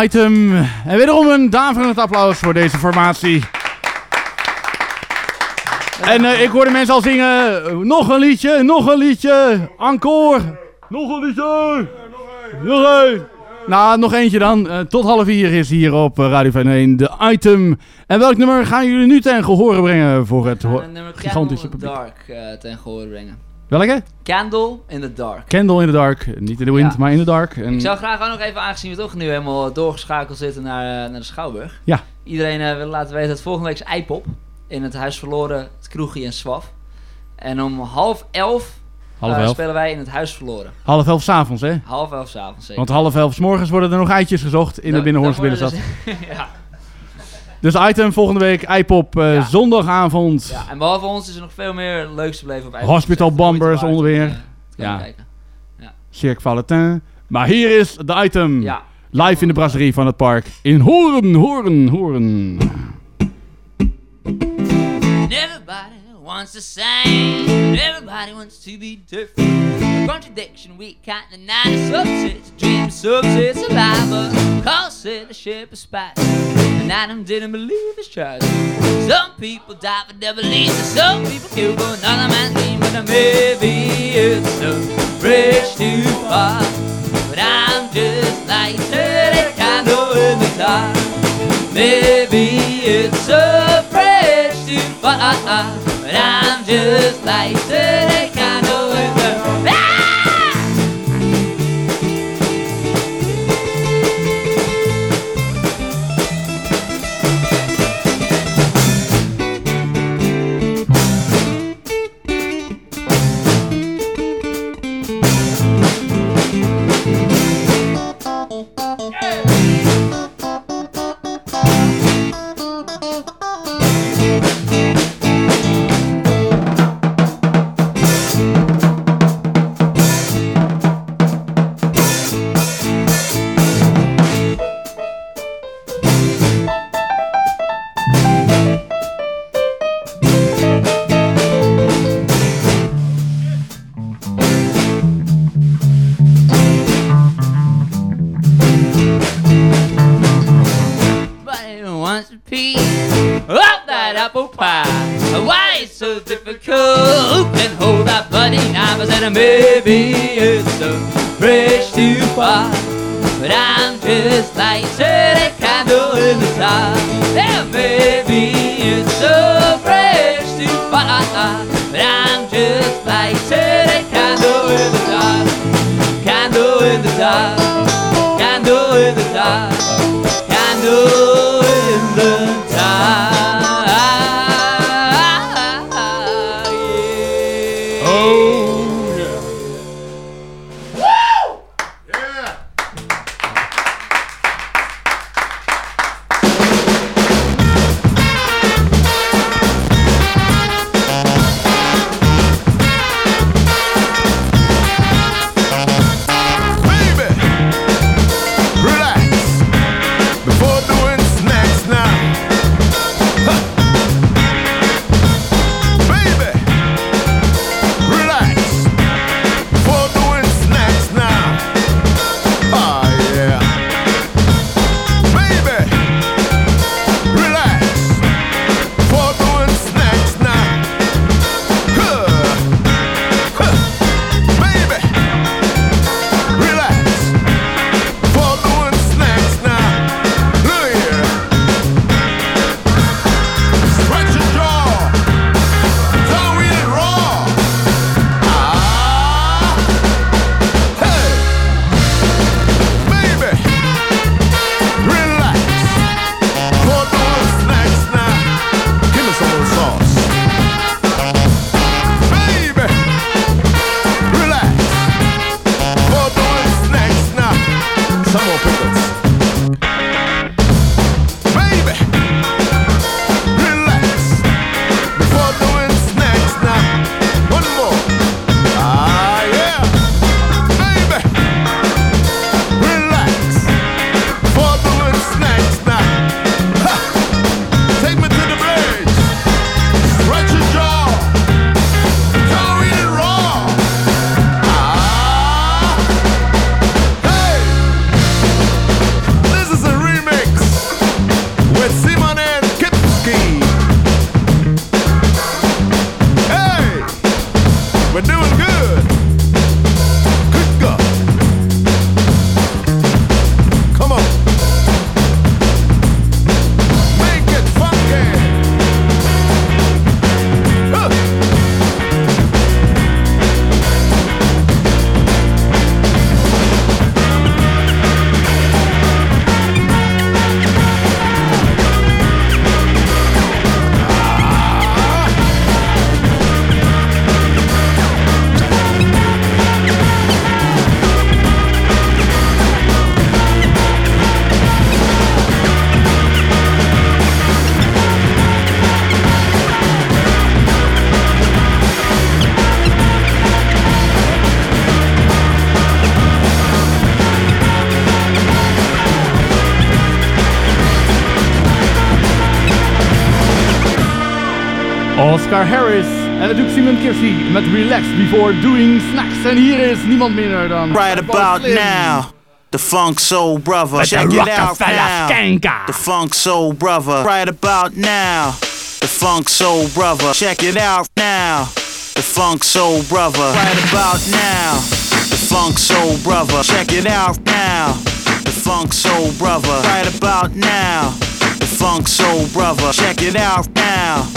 Item. En wederom een daverend applaus voor deze formatie. En eh, ik hoorde mensen al zingen. Nog een liedje, nog een liedje. Encore. Nog een liedje. Nog één. Nou, nog eentje dan. Eh, tot half vier is hier op eh, Radio 1 de item. En welk nummer gaan jullie nu ten gehore brengen voor het gigantische publiek? Dark ten gehoor brengen. Welke? Candle in the Dark. Candle in the Dark. Niet in the wind, Ja. maar in the dark. En Ik zou graag ook nog even, aangezien we toch nu helemaal doorgeschakeld zitten naar, eh, naar de Schouwburg. Ja. Iedereen eh, wil laten weten dat volgende week is Eipop in het Huis Verloren, het Kroegie en Swaf. En om half elf, Half eh, elf. spelen wij in het Huis Verloren. half elf s'avonds, hè? Half elf s'avonds zeker. Want half elf 's morgens worden er nog eitjes gezocht in de Binnenhoornse binnenstad. dus- ja. Dus item volgende week, iPop, eh, zondagavond. ja, en behalve ons is er nog veel meer leuks te beleven op Eipop. Hospital de Bombers onderweer. eh, Ja. Ja. Cirque Valentin. Maar hier is de item. Ja. Live in de brasserie van het park. In Horen, Horen, Horen. Wants sing, and everybody wants to be different. A contradiction we can't deny. The subsets, dream subsets, survivor. Call said the ship is spice. And Adam didn't believe his choice. Some people die for their beliefs, and some people kill for another man's dream. But maybe it's a bridge too far. But I'm just like a candle in the dark. Maybe it's a bridge too far, I'm just like a Maybe it's a bridge too far, but I'm just like a candle in the dark. Oscar Harris en natuurlijk Simon Kirsty met Relax Before Doing Snacks. En hier is niemand minder dan... Right about Slim. now. The Funk Soul Brother. Check it out now. The Funk Soul Brother. Right about now. The Funk Soul Brother. Check it out now. The Funk Soul Brother. Right about now. The Funk Soul Brother. Check it out now. The Funk Soul Brother. Right about now. The Funk Soul Brother. Check it out now.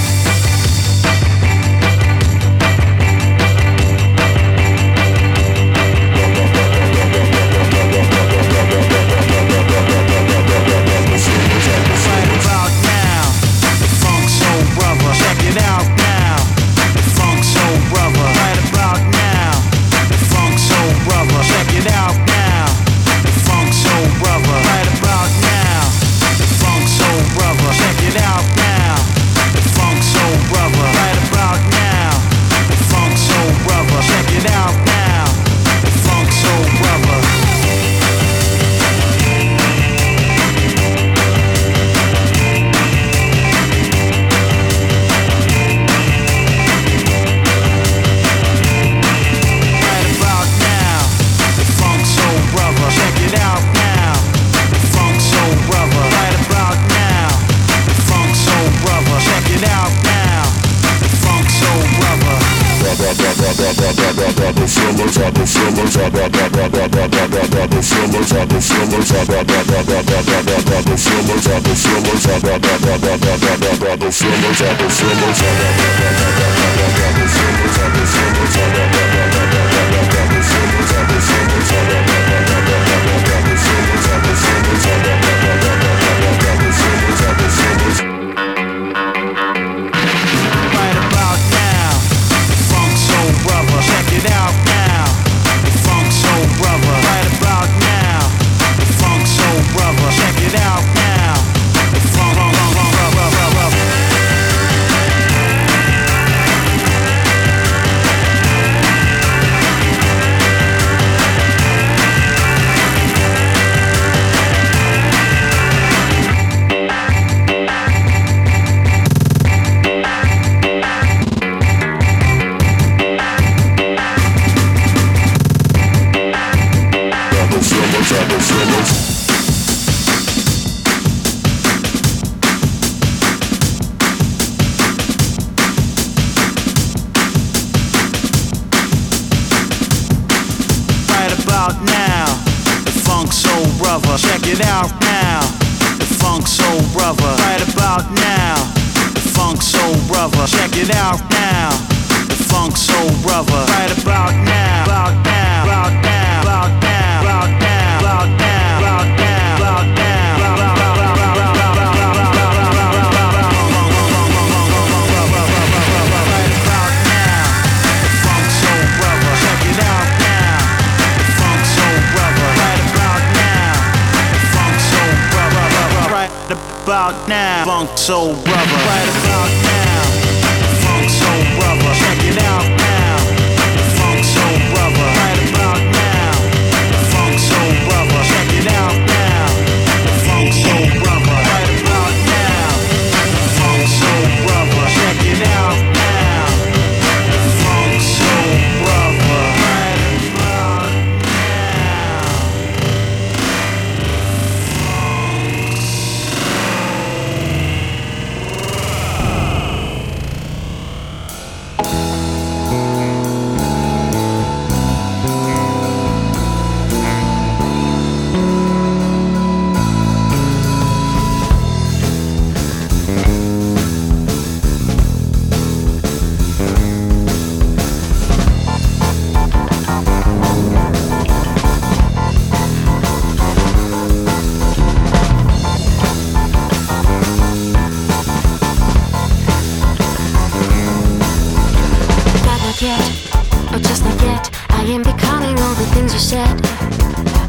all the things you said.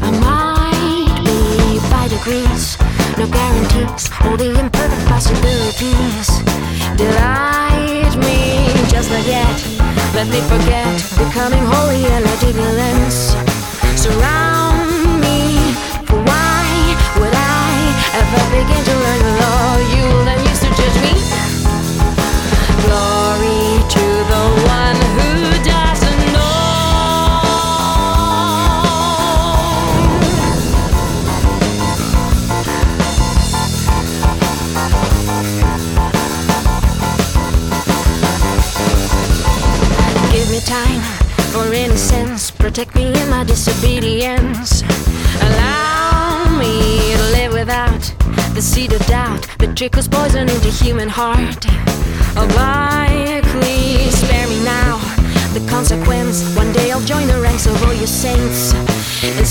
I might be by degrees. No guarantees, only imperfect possibilities. Delight me just like that Let me forget becoming holy and ridiculous Surround me, for why would I ever begin to learn the law? You will then use to judge me? Lord time for innocence. Protect me in my disobedience. Allow me to live without the seed of doubt that trickles poison into human heart. Obliquely spare me now the consequence. One day I'll join the ranks of all your saints. In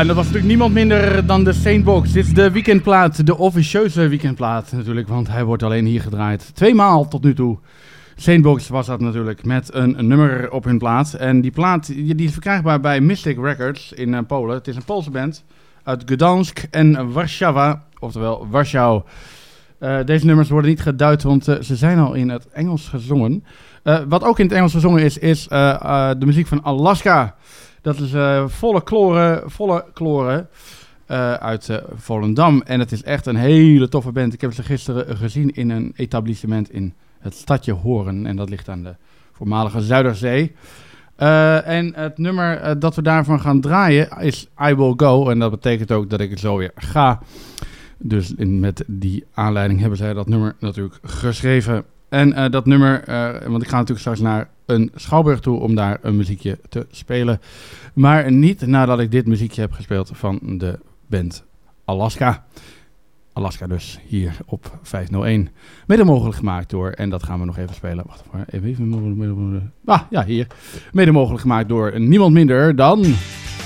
En dat was natuurlijk niemand minder dan de Saintbox. Dit is de weekendplaat, de officieuze weekendplaat natuurlijk, want hij wordt alleen hier gedraaid. Tweemaal tot nu toe. Saintbox was dat natuurlijk, met een, nummer op hun plaat. En die plaat die is verkrijgbaar bij Mystic Records in eh, Polen. Het is een Poolse band uit Gdansk en Warszawa, oftewel Warschau. Eh, deze nummers worden niet geduid, want eh, ze zijn al in het Engels gezongen. Wat ook in het Engels gezongen is, is de muziek van Alaska. Dat is eh, volle kloren, volle kloren. eh, uit eh, Volendam. En het is echt een hele toffe band. Ik heb ze gisteren gezien in een etablissement in het stadje Horen. En dat ligt aan de voormalige Zuiderzee. En het nummer dat we daarvan gaan draaien is I Will Go. En dat betekent ook dat ik zo weer ga. Dus met die aanleiding hebben zij dat nummer natuurlijk geschreven. En eh, dat nummer, eh, want ik ga natuurlijk straks naar een schouwburg toe om daar een muziekje te spelen. Maar niet nadat ik dit muziekje heb gespeeld van de band Alaska. Alaska dus, hier op 501. Mede mogelijk gemaakt door, en dat gaan we nog even spelen. Wacht even, even, ah, ja, hier. Mede mogelijk gemaakt door niemand minder dan...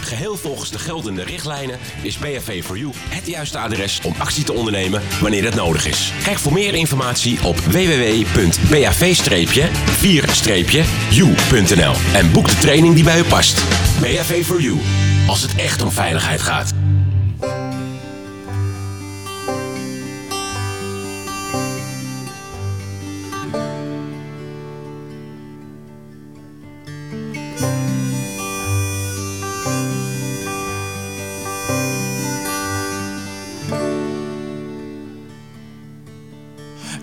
Geheel volgens de geldende richtlijnen is BHV for You het juiste adres om actie te ondernemen wanneer het nodig is. Kijk voor meer informatie op www.bav-4-u.nl en boek de training die bij u past. BHV for You, als het echt om veiligheid gaat.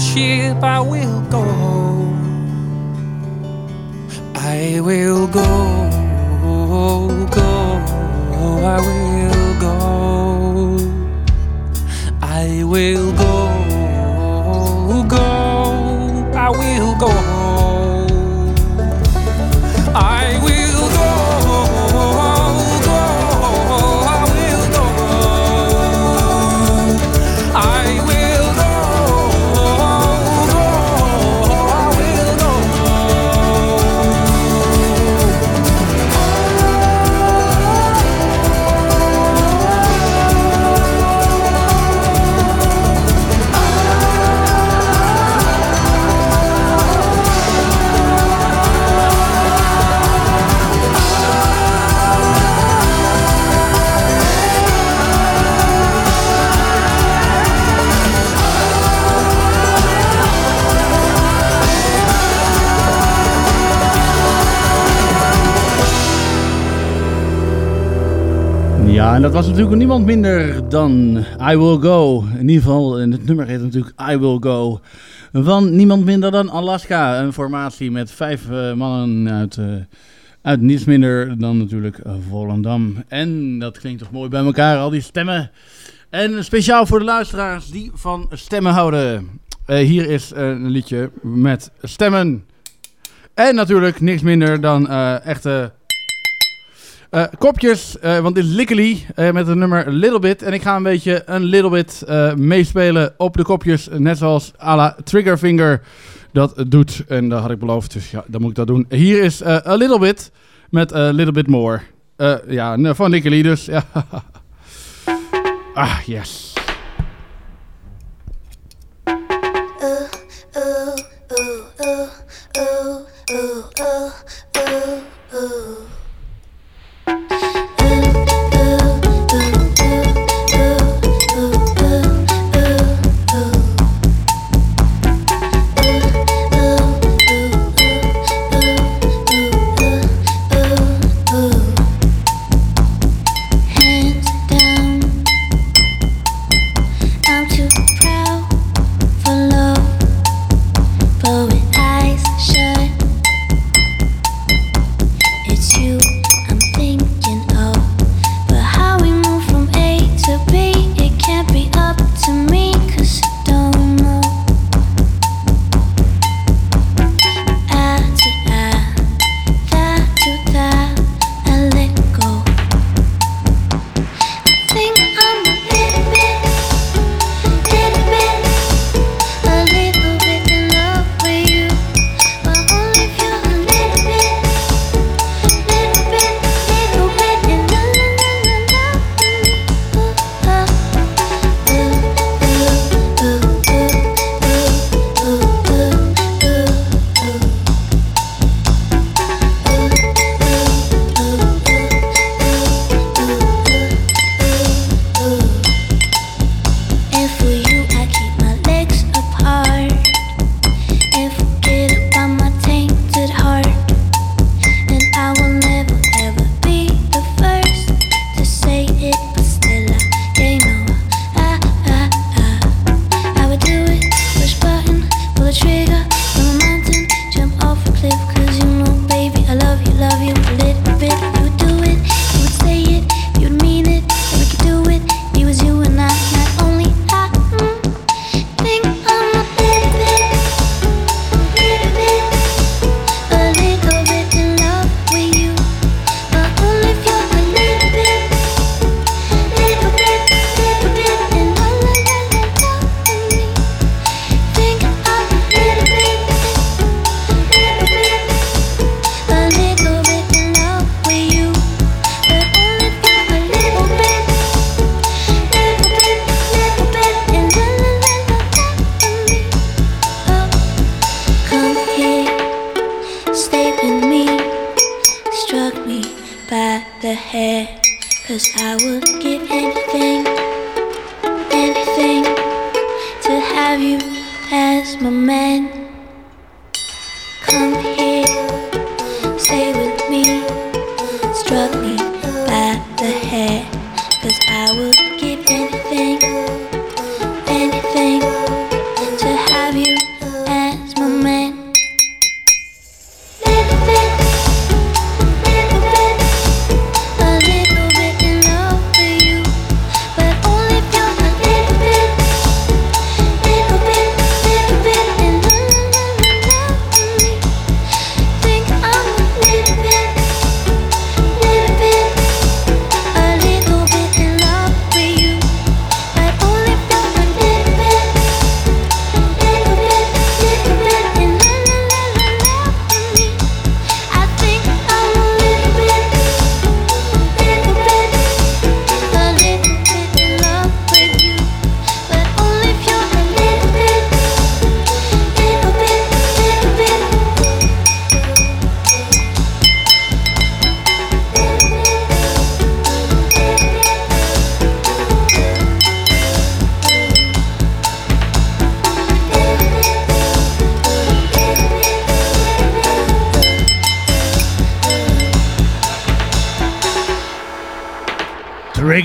ship, I will go. en dat was natuurlijk niemand minder dan I Will Go. In ieder geval, het nummer heet natuurlijk I Will Go. Van niemand minder dan Alaska. Een formatie met vijf eh, mannen uit, eh, uit niets minder dan natuurlijk eh, Volendam. En dat klinkt toch mooi bij elkaar, al die stemmen. En speciaal voor de luisteraars die van stemmen houden. Hier is een liedje met stemmen. En natuurlijk niks minder dan echte eh, kopjes, eh, want dit is Lickily uh, eh, met het nummer Little Bit. En ik ga een beetje een Little Bit meespelen op de kopjes. Net zoals à la Triggerfinger dat doet. En dat had ik beloofd, dus ja, dan moet ik dat doen. Hier is A Little Bit met A Little Bit More. ja, van Lickily dus. Ja. ah, yes. ooh.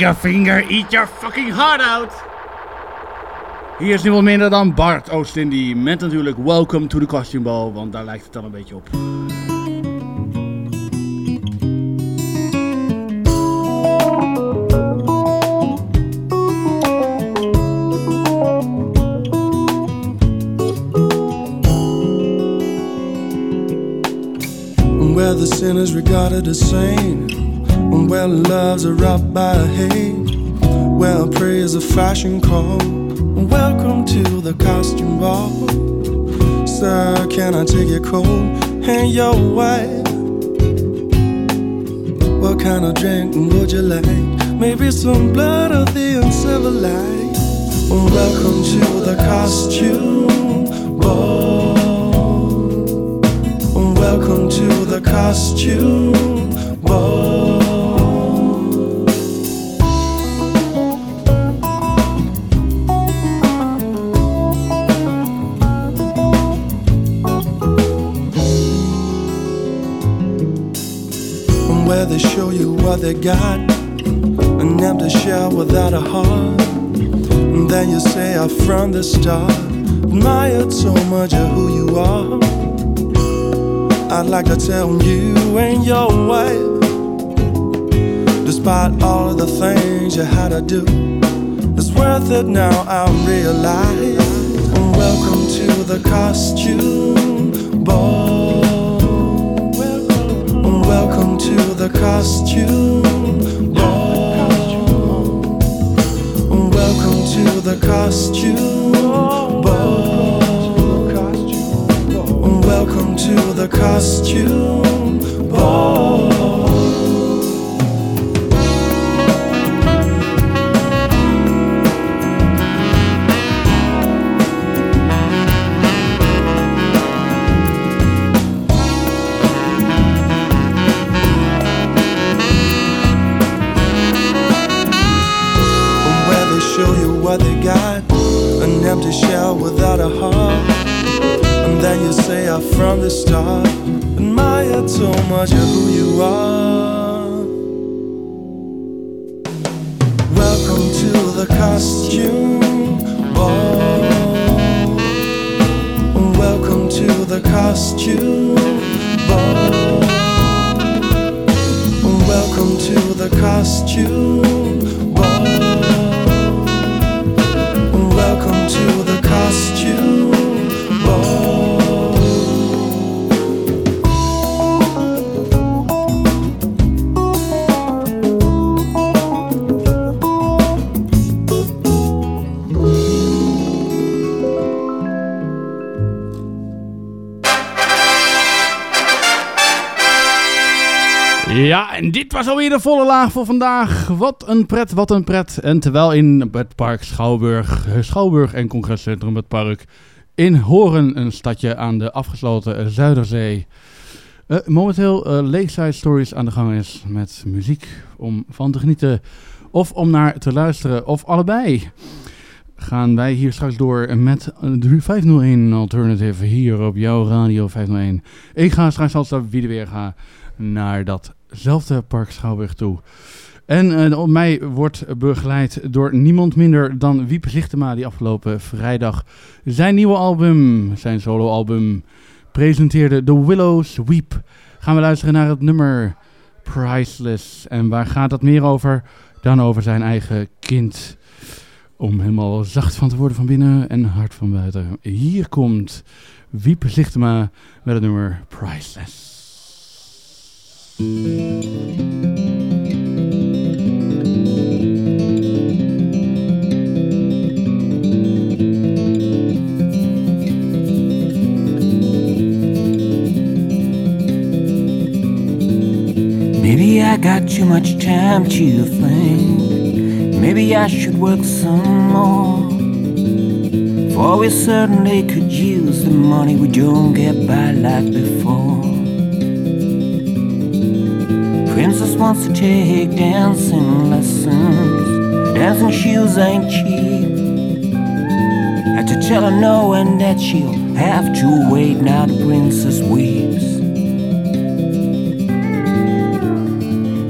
Trigger finger, eat your fucking heart out. Hier is niemand minder dan Bart Oostindie met natuurlijk Welcome to the Costume Ball, want daar lijkt het dan een beetje op. where the sin is regarded as sane, where love's a robbed by hate, where praise is a fashion call. Welcome to the costume ball. Sir, can I take your coat and your wife? What kind of drink would you like? Maybe some blood of the uncivilized. Welcome to the costume ball. Welcome to the costume ball. What they got, an empty shell without a heart. And then you say, I from the start admired so much of who you are. I'd like to tell you and your wife, despite all of the things you had to do, it's worth it now. I realize. And welcome to the costume ball. And welcome to the costume ball. Welcome to the costume ball. Welcome to the costume ball. The costume ball. Welcome to the costume was alweer de volle laag voor vandaag. Wat een pret, wat een pret. En terwijl in het park Schouwburg, Schouwburg en Congrescentrum het park in Horen, een stadje aan de afgesloten Zuiderzee, eh, momenteel eh Lakeside Stories aan de gang is met muziek om van te genieten of om naar te luisteren of allebei. Gaan wij hier straks door met de 501 Alternative hier op jouw Radio 501. Ik ga straks als dat wie weer ga naar datzelfde Park Schouwburg toe. En eh, op mij wordt begeleid door niemand minder dan Wiep Zichtema, die afgelopen vrijdag zijn nieuwe album, zijn soloalbum, presenteerde. The Willows Weep. Gaan we luisteren naar het nummer Priceless. En waar gaat dat meer over dan over zijn eigen kind? Om helemaal zacht van te worden van binnen en hard van buiten. Hier komt Wiep Zichtema met het nummer Priceless. Maybe I got too much time to think. Maybe I should work some more. For we certainly could use the money we don't get by like before. Princess wants to take dancing lessons. Dancing shoes ain't cheap. Had to tell her no and that she'll have to wait. Now the princess weeps.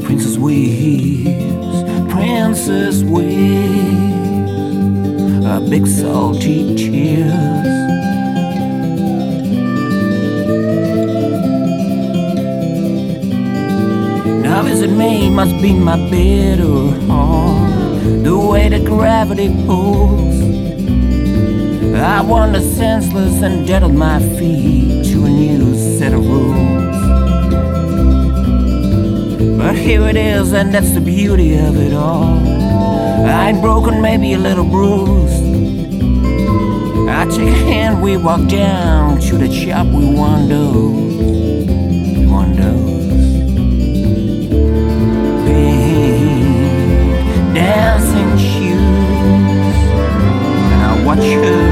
Princess weeps. princess weeps. a big salty tears. Now is it me? Must be my bitter heart. Oh, the way that gravity pulls. I wander senseless and dead at my feet to a new set of rules. But here it is, and that's the beauty of it all. I ain't broken, maybe a little bruised. I take a hand, we walk down to the shop we wander. Wander. Watch